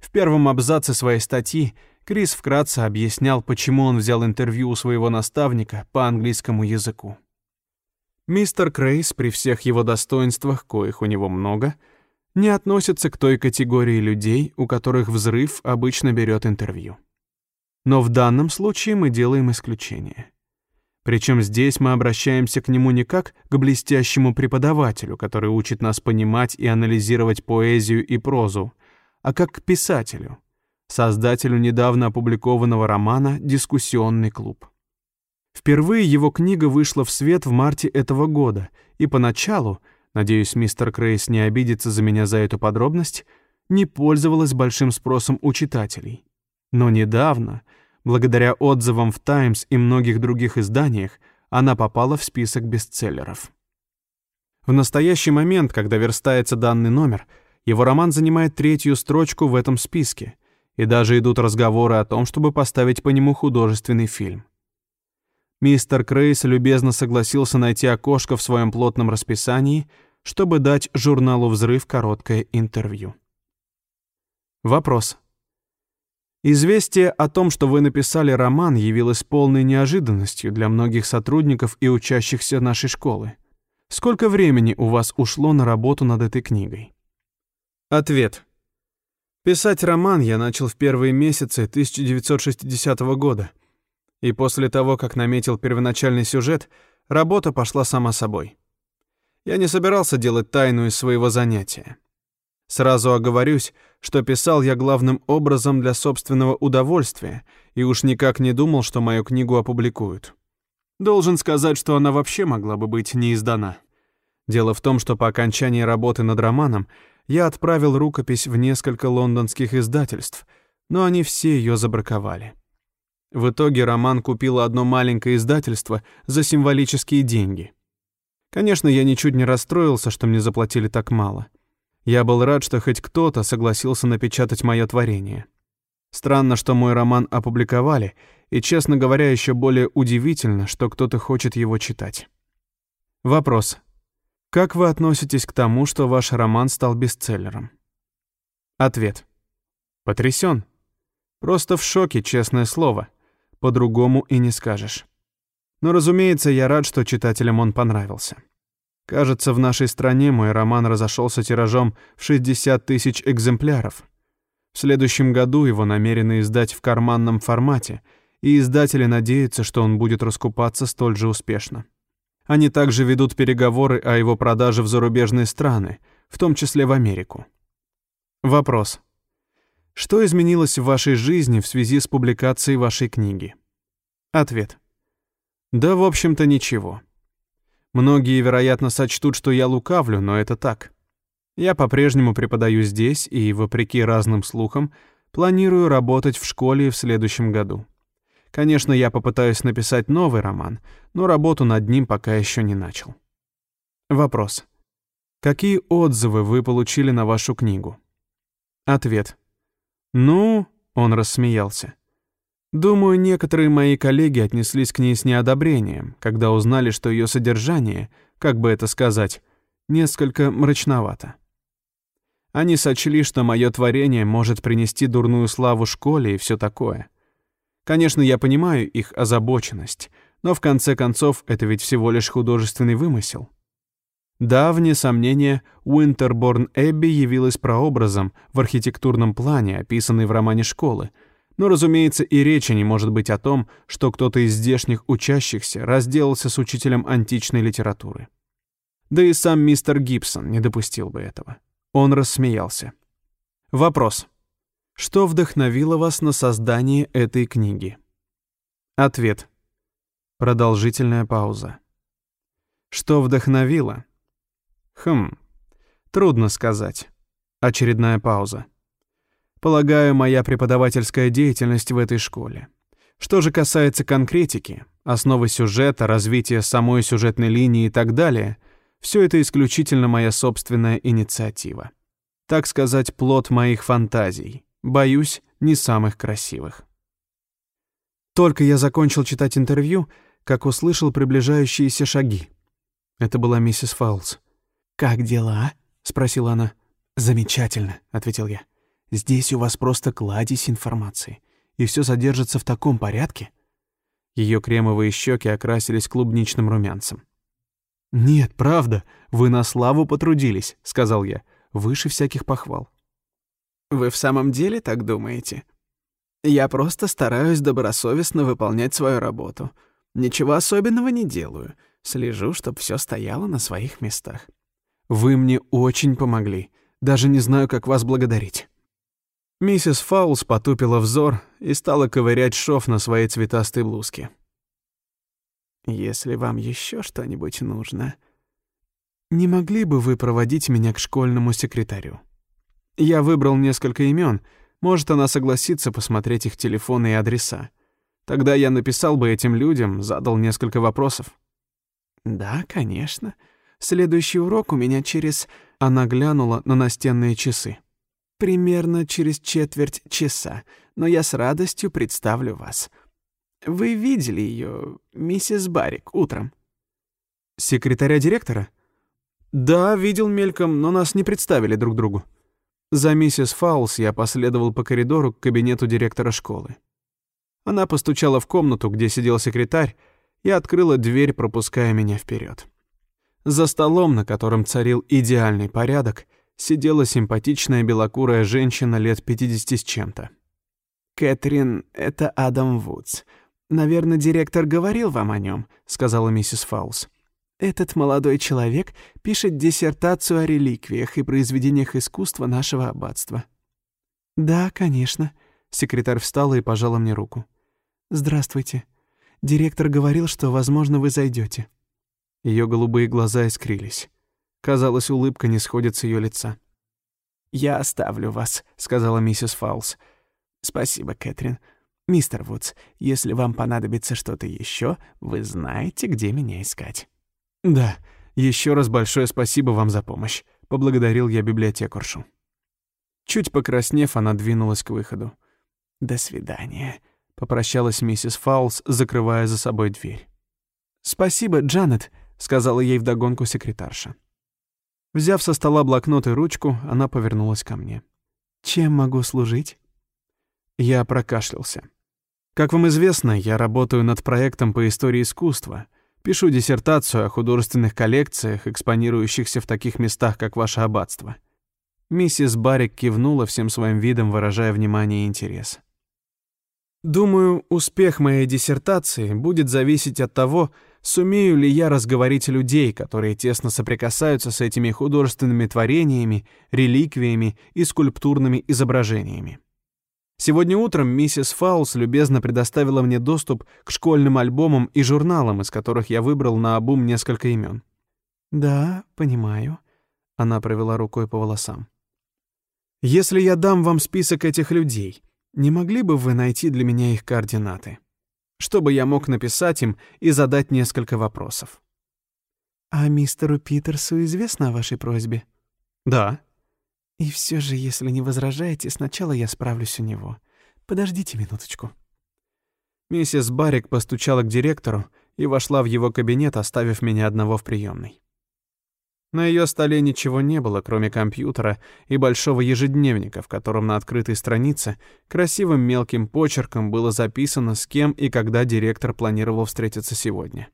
В первом абзаце своей статьи Крис вкратце объяснял, почему он взял интервью у своего наставника по английскому языку. Мистер Крейс, при всех его достоинствах, коих у него много, не относится к той категории людей, у которых взрыв обычно берет интервью. Но в данном случае мы делаем исключение. Причем здесь мы обращаемся к нему не как к блестящему преподавателю, который учит нас понимать и анализировать поэзию и прозу, а как к писателю, создателю недавно опубликованного романа «Дискуссионный клуб». Впервые его книга вышла в свет в марте этого года, и поначалу, надеюсь, мистер Крейс не обидится за меня за эту подробность, не пользовалась большим спросом у читателей. Но недавно, благодаря отзывам в «Таймс» и многих других изданиях, она попала в список бестселлеров. В настоящий момент, когда верстается данный номер, его роман занимает третью строчку в этом списке, и даже идут разговоры о том, чтобы поставить по нему художественный фильм. Мистер Крейс любезно согласился найти окошко в своем плотном расписании, чтобы дать журналу «Взрыв» короткое интервью. Вопрос. Известие о том, что вы написали роман, явилось полной неожиданностью для многих сотрудников и учащихся нашей школы. Сколько времени у вас ушло на работу над этой книгой? Ответ. Писать роман я начал в первые месяцы 1960 года. И после того, как наметил первоначальный сюжет, работа пошла сама собой. Я не собирался делать тайну из своего занятия. Сразу оговорюсь, что писал я главным образом для собственного удовольствия и уж никак не думал, что мою книгу опубликуют. Должен сказать, что она вообще могла бы быть не издана. Дело в том, что по окончании работы над романом я отправил рукопись в несколько лондонских издательств, но они все ее забраковали. В итоге роман купило одно маленькое издательство за символические деньги. Конечно, я ничуть не расстроился, что мне заплатили так мало — я был рад, что хоть кто-то согласился напечатать мое творение. Странно, что мой роман опубликовали, и, честно говоря, еще более удивительно, что кто-то хочет его читать. Вопрос. Как вы относитесь к тому, что ваш роман стал бестселлером? Ответ. Потрясен. Просто в шоке, честное слово. По-другому и не скажешь. Но, разумеется, я рад, что читателям он понравился. Кажется, в нашей стране мой роман разошелся тиражом в 60 тысяч экземпляров. В следующем году его намерены издать в карманном формате, и издатели надеются, что он будет раскупаться столь же успешно. Они также ведут переговоры о его продаже в зарубежные страны, в том числе в Америку. Вопрос. Что изменилось в вашей жизни в связи с публикацией вашей книги? Ответ. Да, в общем-то, ничего. Многие, вероятно, сочтут, что я лукавлю, но это так. Я по-прежнему преподаю здесь и, вопреки разным слухам, планирую работать в школе в следующем году. Конечно, я попытаюсь написать новый роман, но работу над ним пока еще не начал. Вопрос. Какие отзывы вы получили на вашу книгу? Ответ. Ну, он рассмеялся. Думаю, некоторые мои коллеги отнеслись к ней с неодобрением, когда узнали, что ее содержание, как бы это сказать, несколько мрачновато. Они сочли, что мое творение может принести дурную славу школе и все такое. Конечно, я понимаю их озабоченность, но в конце концов это ведь всего лишь художественный вымысел. Да, вне сомнения, Уинтерборн Эбби явилась прообразом в архитектурном плане, описанный в романе «Школы», но, разумеется, и речи не может быть о том, что кто-то из здешних учащихся разделался с учителем античной литературы. Да и сам мистер Гибсон не допустил бы этого. Он рассмеялся. Вопрос. Что вдохновило вас на создание этой книги? Ответ. Продолжительная пауза. Что вдохновило? Хм, трудно сказать. Очередная пауза. Полагаю, моя преподавательская деятельность в этой школе. Что же касается конкретики, основы сюжета, развития самой сюжетной линии и так далее, все это исключительно моя собственная инициатива. Так сказать, плод моих фантазий. Боюсь, не самых красивых. Только я закончил читать интервью, как услышал приближающиеся шаги. Это была миссис Фаулс. «Как дела?» — спросила она. «Замечательно», — ответил я. Здесь у вас просто кладезь информации, и все содержится в таком порядке». Ее кремовые щеки окрасились клубничным румянцем. «Нет, правда, вы на славу потрудились», — сказал я, выше всяких похвал. «Вы в самом деле так думаете? Я просто стараюсь добросовестно выполнять свою работу. Ничего особенного не делаю. Слежу, чтобы все стояло на своих местах». «Вы мне очень помогли. Даже не знаю, как вас благодарить». Миссис Фаулс потупила взор и стала ковырять шов на своей цветастой блузке. «Если вам еще что-нибудь нужно, не могли бы вы проводить меня к школьному секретарю? Я выбрал несколько имен, может, она согласится посмотреть их телефоны и адреса. Тогда я написал бы этим людям, задал несколько вопросов». «Да, конечно. Следующий урок у меня через...» Она глянула на настенные часы. Примерно через четверть часа, но я с радостью представлю вас. Вы видели ее, миссис Барик, утром? Секретаря директора? Да, видел мельком, но нас не представили друг другу. За миссис Фаулс я последовал по коридору к кабинету директора школы. Она постучала в комнату, где сидел секретарь, и открыла дверь, пропуская меня вперед. За столом, на котором царил идеальный порядок, сидела симпатичная белокурая женщина лет 50 с чем-то. «Кэтрин, это Адам Вудс. Наверное, директор говорил вам о нем», — сказала миссис Фаулс. «Этот молодой человек пишет диссертацию о реликвиях и произведениях искусства нашего аббатства». «Да, конечно», — секретарь встала и пожала мне руку. «Здравствуйте. Директор говорил, что, возможно, вы зайдете. Ее голубые глаза искрились. Казалось, улыбка не сходит с ее лица. «Я оставлю вас», — сказала миссис Фаулс. «Спасибо, Кэтрин. Мистер Вудс, если вам понадобится что-то еще, вы знаете, где меня искать». «Да, еще раз большое спасибо вам за помощь», — поблагодарил я библиотекаршу. Чуть покраснев, она двинулась к выходу. «До свидания», — попрощалась миссис Фаулс, закрывая за собой дверь. «Спасибо, Джанет», — сказала ей вдогонку секретарша. Взяв со стола блокнот и ручку, она повернулась ко мне. Чем могу служить?» Я прокашлялся. Как вам известно, я работаю над проектом по истории искусства. Пишу диссертацию о художественных коллекциях, экспонирующихся в таких местах, как ваше аббатство. Миссис Барик кивнула всем своим видом, выражая внимание и интерес. Думаю, успех моей диссертации будет зависеть от того, сумею ли я разговорить людей, которые тесно соприкасаются с этими художественными творениями, реликвиями и скульптурными изображениями. Сегодня утром миссис Фаулс любезно предоставила мне доступ к школьным альбомам и журналам, из которых я выбрал на обум несколько имен. «Да, понимаю», — она провела рукой по волосам. «Если я дам вам список этих людей, не могли бы вы найти для меня их координаты? Чтобы я мог написать им и задать несколько вопросов. А мистеру Питерсу известно о вашей просьбе? Да. И все же, если не возражаете, сначала я справлюсь у него. Подождите минуточку. Миссис Барик постучала к директору и вошла в его кабинет, оставив меня одного в приемной. На ее столе ничего не было, кроме компьютера и большого ежедневника, в котором на открытой странице красивым мелким почерком было записано, с кем и когда директор планировал встретиться сегодня.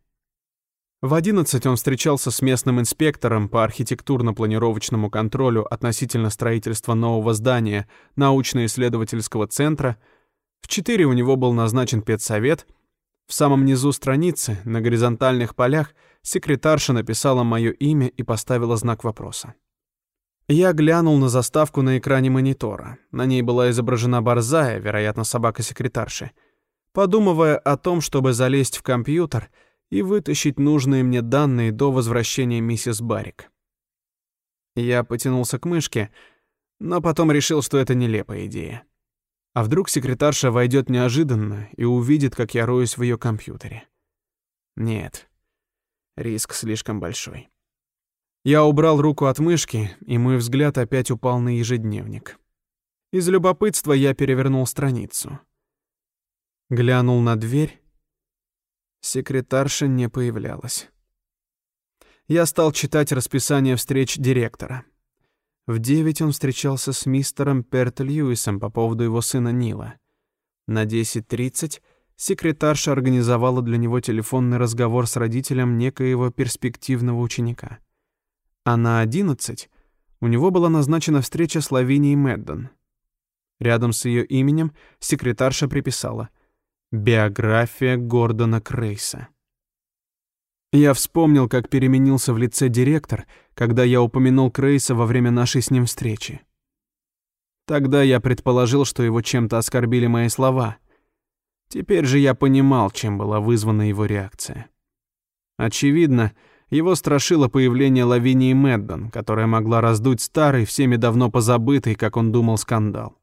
В 11 он встречался с местным инспектором по архитектурно-планировочному контролю относительно строительства нового здания научно-исследовательского центра. В 4 у него был назначен педсовет. В самом низу страницы, на горизонтальных полях, секретарша написала мое имя и поставила знак вопроса. Я глянул на заставку на экране монитора. На ней была изображена борзая, вероятно, собака секретарши. Подумывая о том, чтобы залезть в компьютер и вытащить нужные мне данные до возвращения миссис Барик. Я потянулся к мышке, но потом решил, что это нелепая идея. А вдруг секретарша войдет неожиданно и увидит, как я роюсь в ее компьютере? Нет, Риск слишком большой. Я убрал руку от мышки, и мой взгляд опять упал на ежедневник. Из любопытства я перевернул страницу. Глянул на дверь. Секретарша не появлялась. Я стал читать расписание встреч директора. В девять он встречался с мистером Перт Льюисом по поводу его сына Нила. На десять тридцать секретарша организовала для него телефонный разговор с родителем некоего перспективного ученика. А на 11 у него была назначена встреча с Лавинией Меддон. Рядом с ее именем секретарша приписала «Биография Гордона Крейса». Я вспомнил, как переменился в лице директор, когда я упомянул Крейса во время нашей с ним встречи. Тогда я предположил, что его чем-то оскорбили мои слова — Теперь же я понимал, чем была вызвана его реакция. Очевидно, его страшило появление Лавинии Меддон, которая могла раздуть старый, всеми давно позабытый, как он думал, скандал.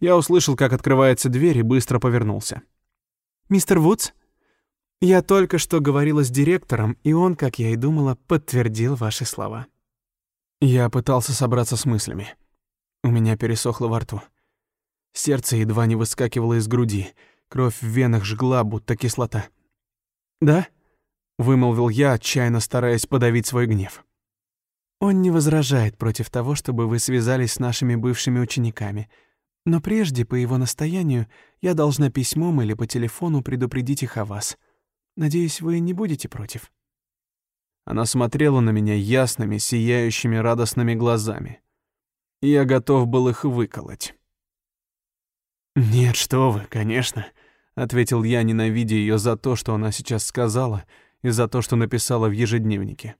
Я услышал, как открывается дверь, и быстро повернулся. «Мистер Вудс, я только что говорила с директором, и он, как я и думала, подтвердил ваши слова». Я пытался собраться с мыслями. У меня пересохло во рту. Сердце едва не выскакивало из груди. Кровь в венах жгла, будто кислота. «Да?» — вымолвил я, отчаянно стараясь подавить свой гнев. «Он не возражает против того, чтобы вы связались с нашими бывшими учениками. Но прежде, по его настоянию, я должна письмом или по телефону предупредить их о вас. Надеюсь, вы не будете против?» Она смотрела на меня ясными, сияющими радостными глазами. Я готов был их выколоть. «Нет, что вы, конечно», — ответил я, ненавидя ее за то, что она сейчас сказала, и за то, что написала в ежедневнике.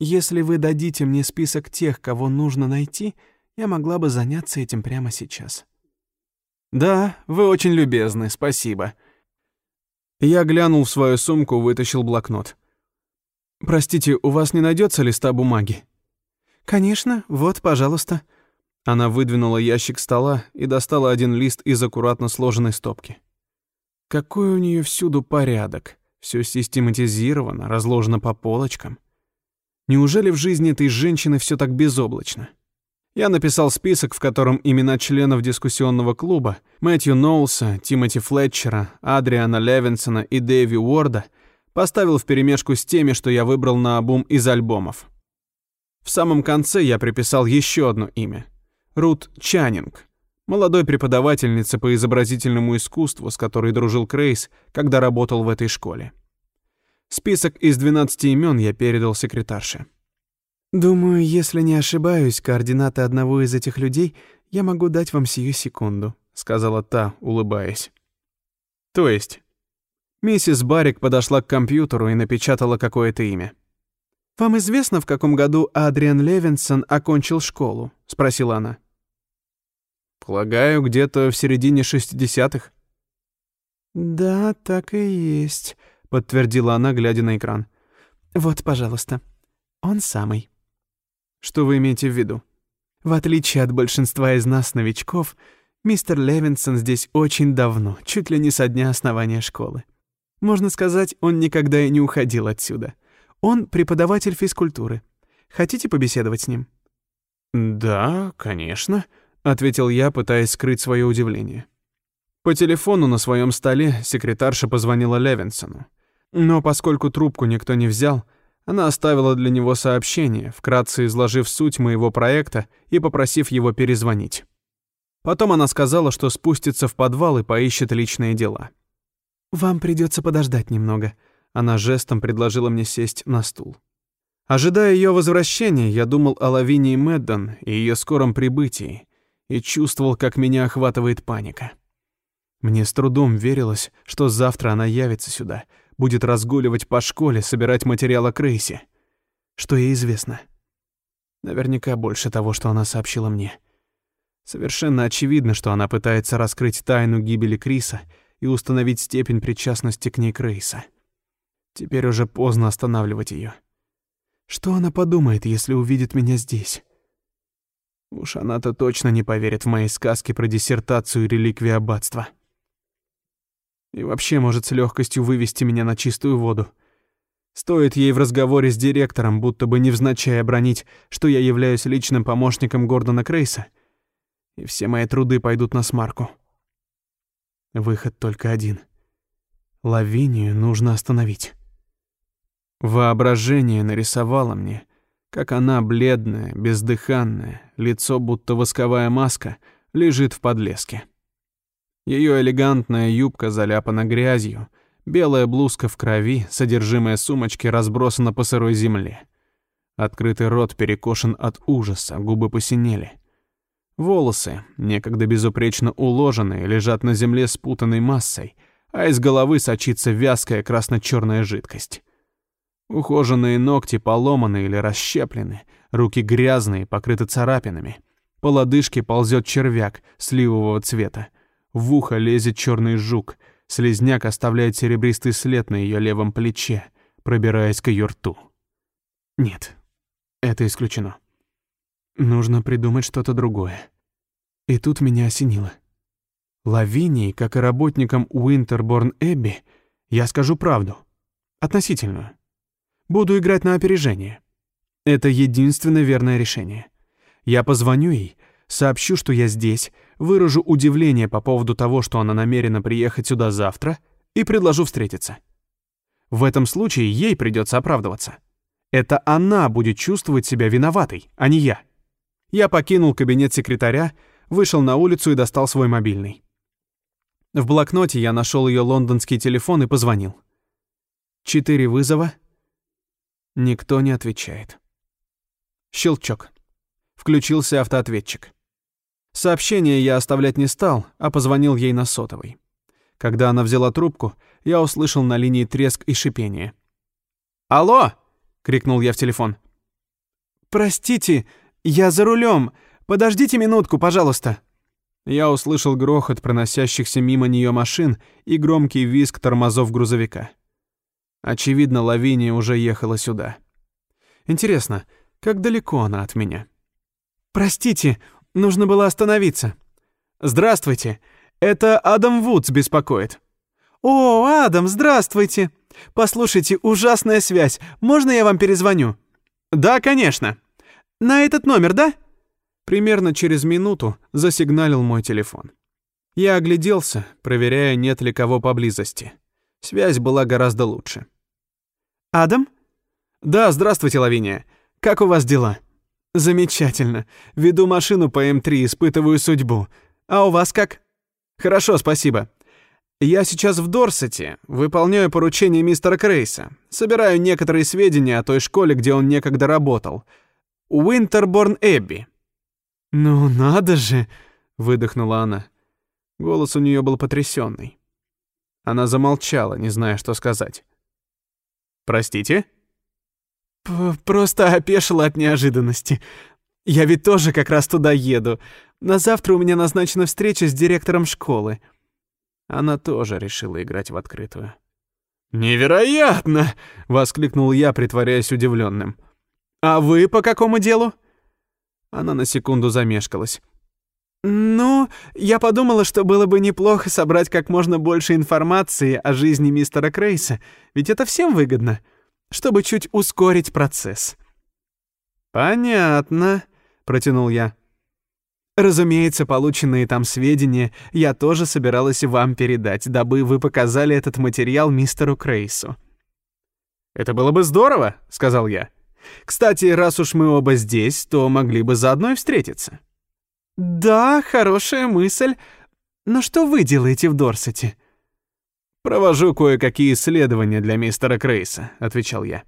«Если вы дадите мне список тех, кого нужно найти, я могла бы заняться этим прямо сейчас». «Да, вы очень любезны, спасибо». Я глянул в свою сумку, вытащил блокнот. «Простите, у вас не найдется листа бумаги?» «Конечно, вот, пожалуйста». Она выдвинула ящик стола и достала один лист из аккуратно сложенной стопки. Какой у нее всюду порядок. Все систематизировано, разложено по полочкам. Неужели в жизни этой женщины все так безоблачно? Я написал список, в котором имена членов дискуссионного клуба Мэтью Ноулса, Тимоти Флетчера, Адриана Левинсона и Дэви Уорда поставил вперемешку с теми, что я выбрал на обум из альбомов. В самом конце я приписал еще одно имя Рут Чанинг, молодой преподавательнице по изобразительному искусству, с которой дружил Крейс, когда работал в этой школе. Список из 12 имен я передал секретарше. «Думаю, если не ошибаюсь, координаты одного из этих людей я могу дать вам сию секунду», — сказала та, улыбаясь. «То есть?» Миссис Барик подошла к компьютеру и напечатала какое-то имя. «Вам известно, в каком году Адриан Левинсон окончил школу?» — спросила она. «Полагаю, где-то в середине шестидесятых». «Да, так и есть», — подтвердила она, глядя на экран. «Вот, пожалуйста, он самый». Что вы имеете в виду? В отличие от большинства из нас, новичков, мистер Левинсон здесь очень давно, чуть ли не со дня основания школы. Можно сказать, он никогда и не уходил отсюда. Он преподаватель физкультуры. Хотите побеседовать с ним? «Да, конечно», — ответил я, пытаясь скрыть свое удивление. По телефону на своем столе секретарша позвонила Левинсону. Но поскольку трубку никто не взял, она оставила для него сообщение, вкратце изложив суть моего проекта и попросив его перезвонить. Потом она сказала, что спустится в подвал и поищет личные дела. «Вам придется подождать немного», — она жестом предложила мне сесть на стул. Ожидая ее возвращения, я думал о Лавинии Меддон и ее скором прибытии и чувствовал, как меня охватывает паника. Мне с трудом верилось, что завтра она явится сюда — будет разгуливать по школе, собирать материал о Крейсе. Что ей известно? Наверняка больше того, что она сообщила мне. Совершенно очевидно, что она пытается раскрыть тайну гибели Криса и установить степень причастности к ней Крейса. Теперь уже поздно останавливать ее. Что она подумает, если увидит меня здесь? Уж она-то точно не поверит в мои сказки про диссертацию и реликвии аббатства. И вообще может с легкостью вывести меня на чистую воду. Стоит ей в разговоре с директором, будто бы невзначай обронить, что я являюсь личным помощником Гордона Крейса, и все мои труды пойдут на смарку. Выход только один. Лавинию нужно остановить. Воображение нарисовало мне, как она, бледная, бездыханная, лицо будто восковая маска, лежит в подлеске. Ее элегантная юбка заляпана грязью, белая блузка в крови, содержимое сумочки разбросано по сырой земле. Открытый рот перекошен от ужаса, губы посинели. Волосы, некогда безупречно уложенные, лежат на земле спутанной массой, а из головы сочится вязкая красно-черная жидкость. Ухоженные ногти поломаны или расщеплены, руки грязные, покрыты царапинами. По лодыжке ползет червяк сливового цвета. В ухо лезет черный жук. Слизняк оставляет серебристый след на ее левом плече, пробираясь к ее рту. Нет, это исключено. Нужно придумать что-то другое. И тут меня осенило. Лавинии, как и работникам Уинтерборн Эбби, я скажу правду. Относительную. Буду играть на опережение. Это единственное верное решение. Я позвоню ей, сообщу, что я здесь, выражу удивление по поводу того, что она намерена приехать сюда завтра, и предложу встретиться. В этом случае ей придется оправдываться. Это она будет чувствовать себя виноватой, а не я. Я покинул кабинет секретаря, вышел на улицу и достал свой мобильный. В блокноте я нашел ее лондонский телефон и позвонил. Четыре вызова. Никто не отвечает. Щелчок. Включился автоответчик. Сообщение я оставлять не стал, а позвонил ей на сотовый. Когда она взяла трубку, я услышал на линии треск и шипение. «Алло!» — крикнул я в телефон. «Простите, я за рулем. Подождите минутку, пожалуйста». Я услышал грохот проносящихся мимо нее машин и громкий визг тормозов грузовика. Очевидно, Лавиния уже ехала сюда. Интересно, как далеко она от меня? «Простите, Нужно было остановиться. Здравствуйте. Это Адам Вудс беспокоит. О, Адам, здравствуйте. Послушайте, ужасная связь. Можно я вам перезвоню? Да, конечно. На этот номер, да? Примерно через минуту засигналил мой телефон. Я огляделся, проверяя, нет ли кого поблизости. Связь была гораздо лучше. «Адам?» «Да, здравствуйте, Лавиния. Как у вас дела?» Замечательно. Веду машину по М3, испытываю судьбу. А у вас как? Хорошо, спасибо. Я сейчас в Дорсете, выполняю поручение мистера Крейса. Собираю некоторые сведения о той школе, где он некогда работал. Уинтерборн Эбби. Ну надо же, выдохнула она. Голос у нее был потрясенный. Она замолчала, не зная, что сказать. Простите? Просто опешила от неожиданности. Я ведь тоже как раз туда еду. На завтра у меня назначена встреча с директором школы. Она тоже решила играть в открытую. «Невероятно!» — воскликнул я, притворяясь удивленным. «А вы по какому делу?» Она на секунду замешкалась. «Ну, я подумала, что было бы неплохо собрать как можно больше информации о жизни мистера Крейса, ведь это всем выгодно, чтобы чуть ускорить процесс». «Понятно», — протянул я. Разумеется, полученные там сведения я тоже собиралась вам передать, дабы вы показали этот материал мистеру Крейсу. «Это было бы здорово», — сказал я. «Кстати, раз уж мы оба здесь, то могли бы заодно и встретиться». «Да, хорошая мысль. Но что вы делаете в Дорсете?» «Провожу кое-какие исследования для мистера Крейса», — отвечал я.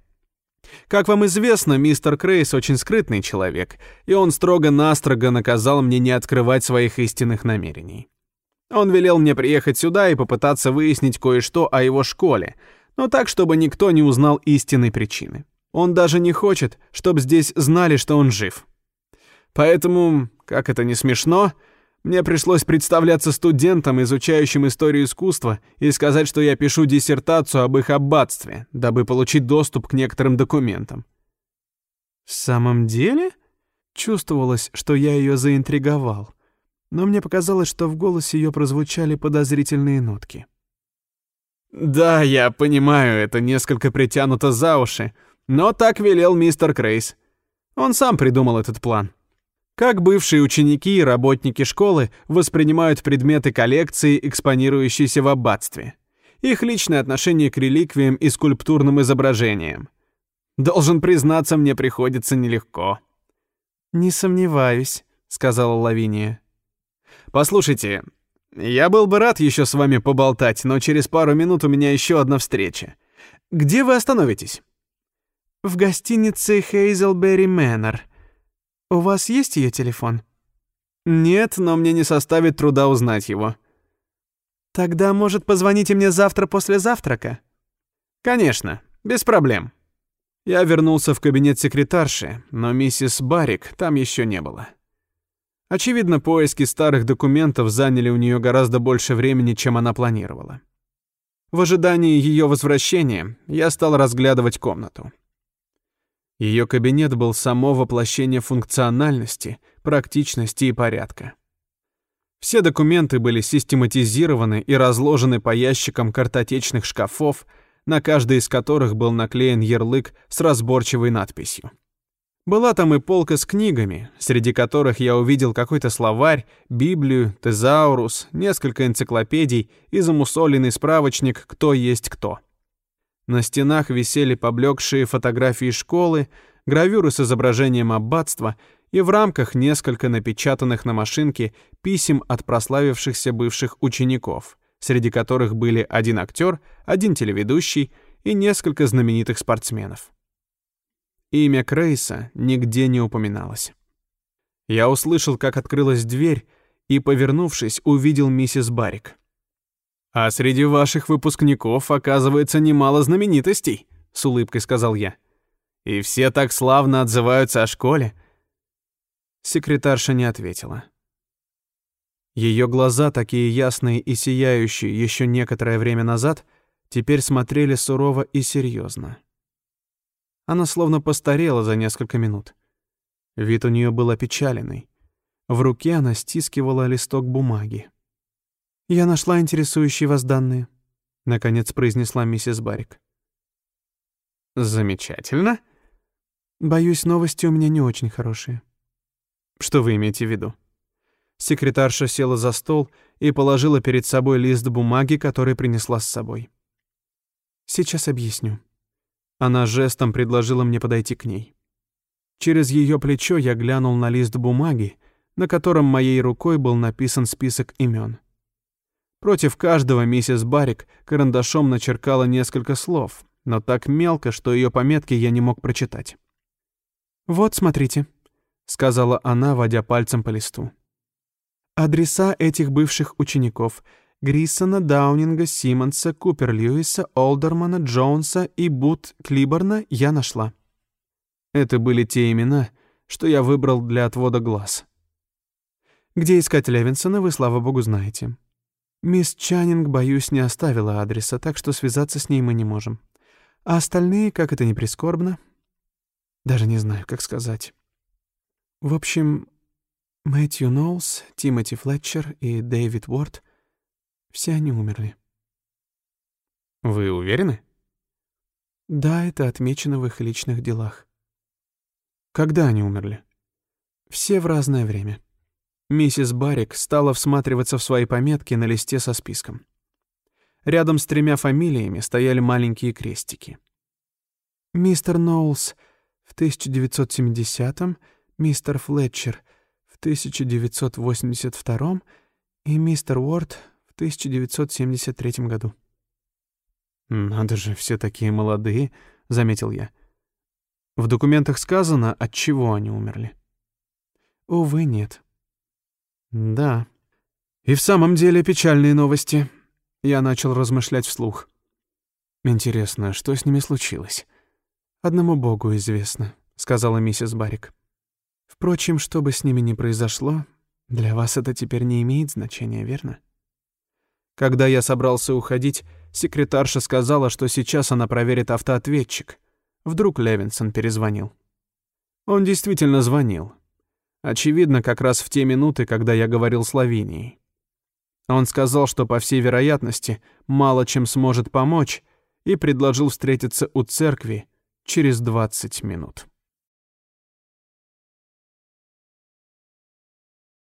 Как вам известно, мистер Крейс очень скрытный человек, и он строго-настрого наказал мне не открывать своих истинных намерений. Он велел мне приехать сюда и попытаться выяснить кое-что о его школе, но так, чтобы никто не узнал истинной причины. Он даже не хочет, чтобы здесь знали, что он жив. Поэтому, как это не смешно, мне пришлось представляться студентам, изучающим историю искусства, и сказать, что я пишу диссертацию об их аббатстве, дабы получить доступ к некоторым документам. В самом деле? Чувствовалось, что я ее заинтриговал, но мне показалось, что в голосе ее прозвучали подозрительные нотки. Да, я понимаю, это несколько притянуто за уши, но так велел мистер Крейс. Он сам придумал этот план. Как бывшие ученики и работники школы воспринимают предметы коллекции, экспонирующиеся в аббатстве? Их личное отношение к реликвиям и скульптурным изображениям. Должен признаться, мне приходится нелегко. «Не сомневаюсь», — сказала Лавиния. «Послушайте, я был бы рад еще с вами поболтать, но через пару минут у меня еще одна встреча. Где вы остановитесь?» «В гостинице Хейзелберри Мэннер», «У вас есть ее телефон?» «Нет, но мне не составит труда узнать его». «Тогда, может, позвоните мне завтра после завтрака?» «Конечно, без проблем». Я вернулся в кабинет секретарши, но миссис Барик там еще не было. Очевидно, поиски старых документов заняли у нее гораздо больше времени, чем она планировала. В ожидании ее возвращения я стал разглядывать комнату. Ее кабинет был само воплощение функциональности, практичности и порядка. Все документы были систематизированы и разложены по ящикам картотечных шкафов, на каждый из которых был наклеен ярлык с разборчивой надписью. Была там и полка с книгами, среди которых я увидел какой-то словарь, Библию, тезаурус, несколько энциклопедий и замусоленный справочник «Кто есть кто». На стенах висели поблекшие фотографии школы, гравюры с изображением аббатства и в рамках несколько напечатанных на машинке писем от прославившихся бывших учеников, среди которых были один актер, один телеведущий и несколько знаменитых спортсменов. Имя Крейса нигде не упоминалось. Я услышал, как открылась дверь, и, повернувшись, увидел миссис Барик. «А среди ваших выпускников, оказывается, немало знаменитостей», — с улыбкой сказал я. «И все так славно отзываются о школе». Секретарша не ответила. Ее глаза, такие ясные и сияющие еще некоторое время назад, теперь смотрели сурово и серьезно. Она словно постарела за несколько минут. Вид у нее был опечаленный. В руке она стискивала листок бумаги. «Я нашла интересующие вас данные», — наконец произнесла миссис Барик. «Замечательно. Боюсь, новости у меня не очень хорошие». «Что вы имеете в виду?» Секретарша села за стол и положила перед собой лист бумаги, который принесла с собой. «Сейчас объясню». Она жестом предложила мне подойти к ней. Через ее плечо я глянул на лист бумаги, на котором моей рукой был написан список имен. Против каждого миссис Барик карандашом начеркала несколько слов, но так мелко, что ее пометки я не мог прочитать. «Вот, смотрите», — сказала она, водя пальцем по листу. «Адреса этих бывших учеников — Гриссона, Даунинга, Симмонса, Купер Льюиса, Олдермана, Джонса и Бут Клиборна я нашла». Это были те имена, что я выбрал для отвода глаз. Где искать Левинсона, вы, слава богу, знаете. Мисс Чаннинг, боюсь, не оставила адреса, так что связаться с ней мы не можем. А остальные, как это ни прискорбно, даже не знаю, как сказать. В общем, Мэтью Ноулс, Тимоти Флетчер и Дэвид Уорд — все они умерли. Вы уверены? Да, это отмечено в их личных делах. Когда они умерли? Все в разное время. Миссис Барик стала всматриваться в свои пометки на листе со списком. Рядом с тремя фамилиями стояли маленькие крестики. Мистер Ноулс в 1970-м, мистер Флетчер в 1982 и мистер Уорд в 1973 году. «Надо же, все такие молодые», — заметил я. В документах сказано, от чего они умерли. Увы, нет. Да. И в самом деле печальные новости. Я начал размышлять вслух. Интересно, что с ними случилось? Одному Богу известно, сказала миссис Барик. Впрочем, что бы с ними ни произошло, для вас это теперь не имеет значения, верно? Когда я собрался уходить, секретарша сказала, что сейчас она проверит автоответчик. Вдруг Левинсон перезвонил. Он действительно звонил. Очевидно, как раз в те минуты, когда я говорил с Лавинией. Он сказал, что, по всей вероятности, мало чем сможет помочь, и предложил встретиться у церкви через 20 минут.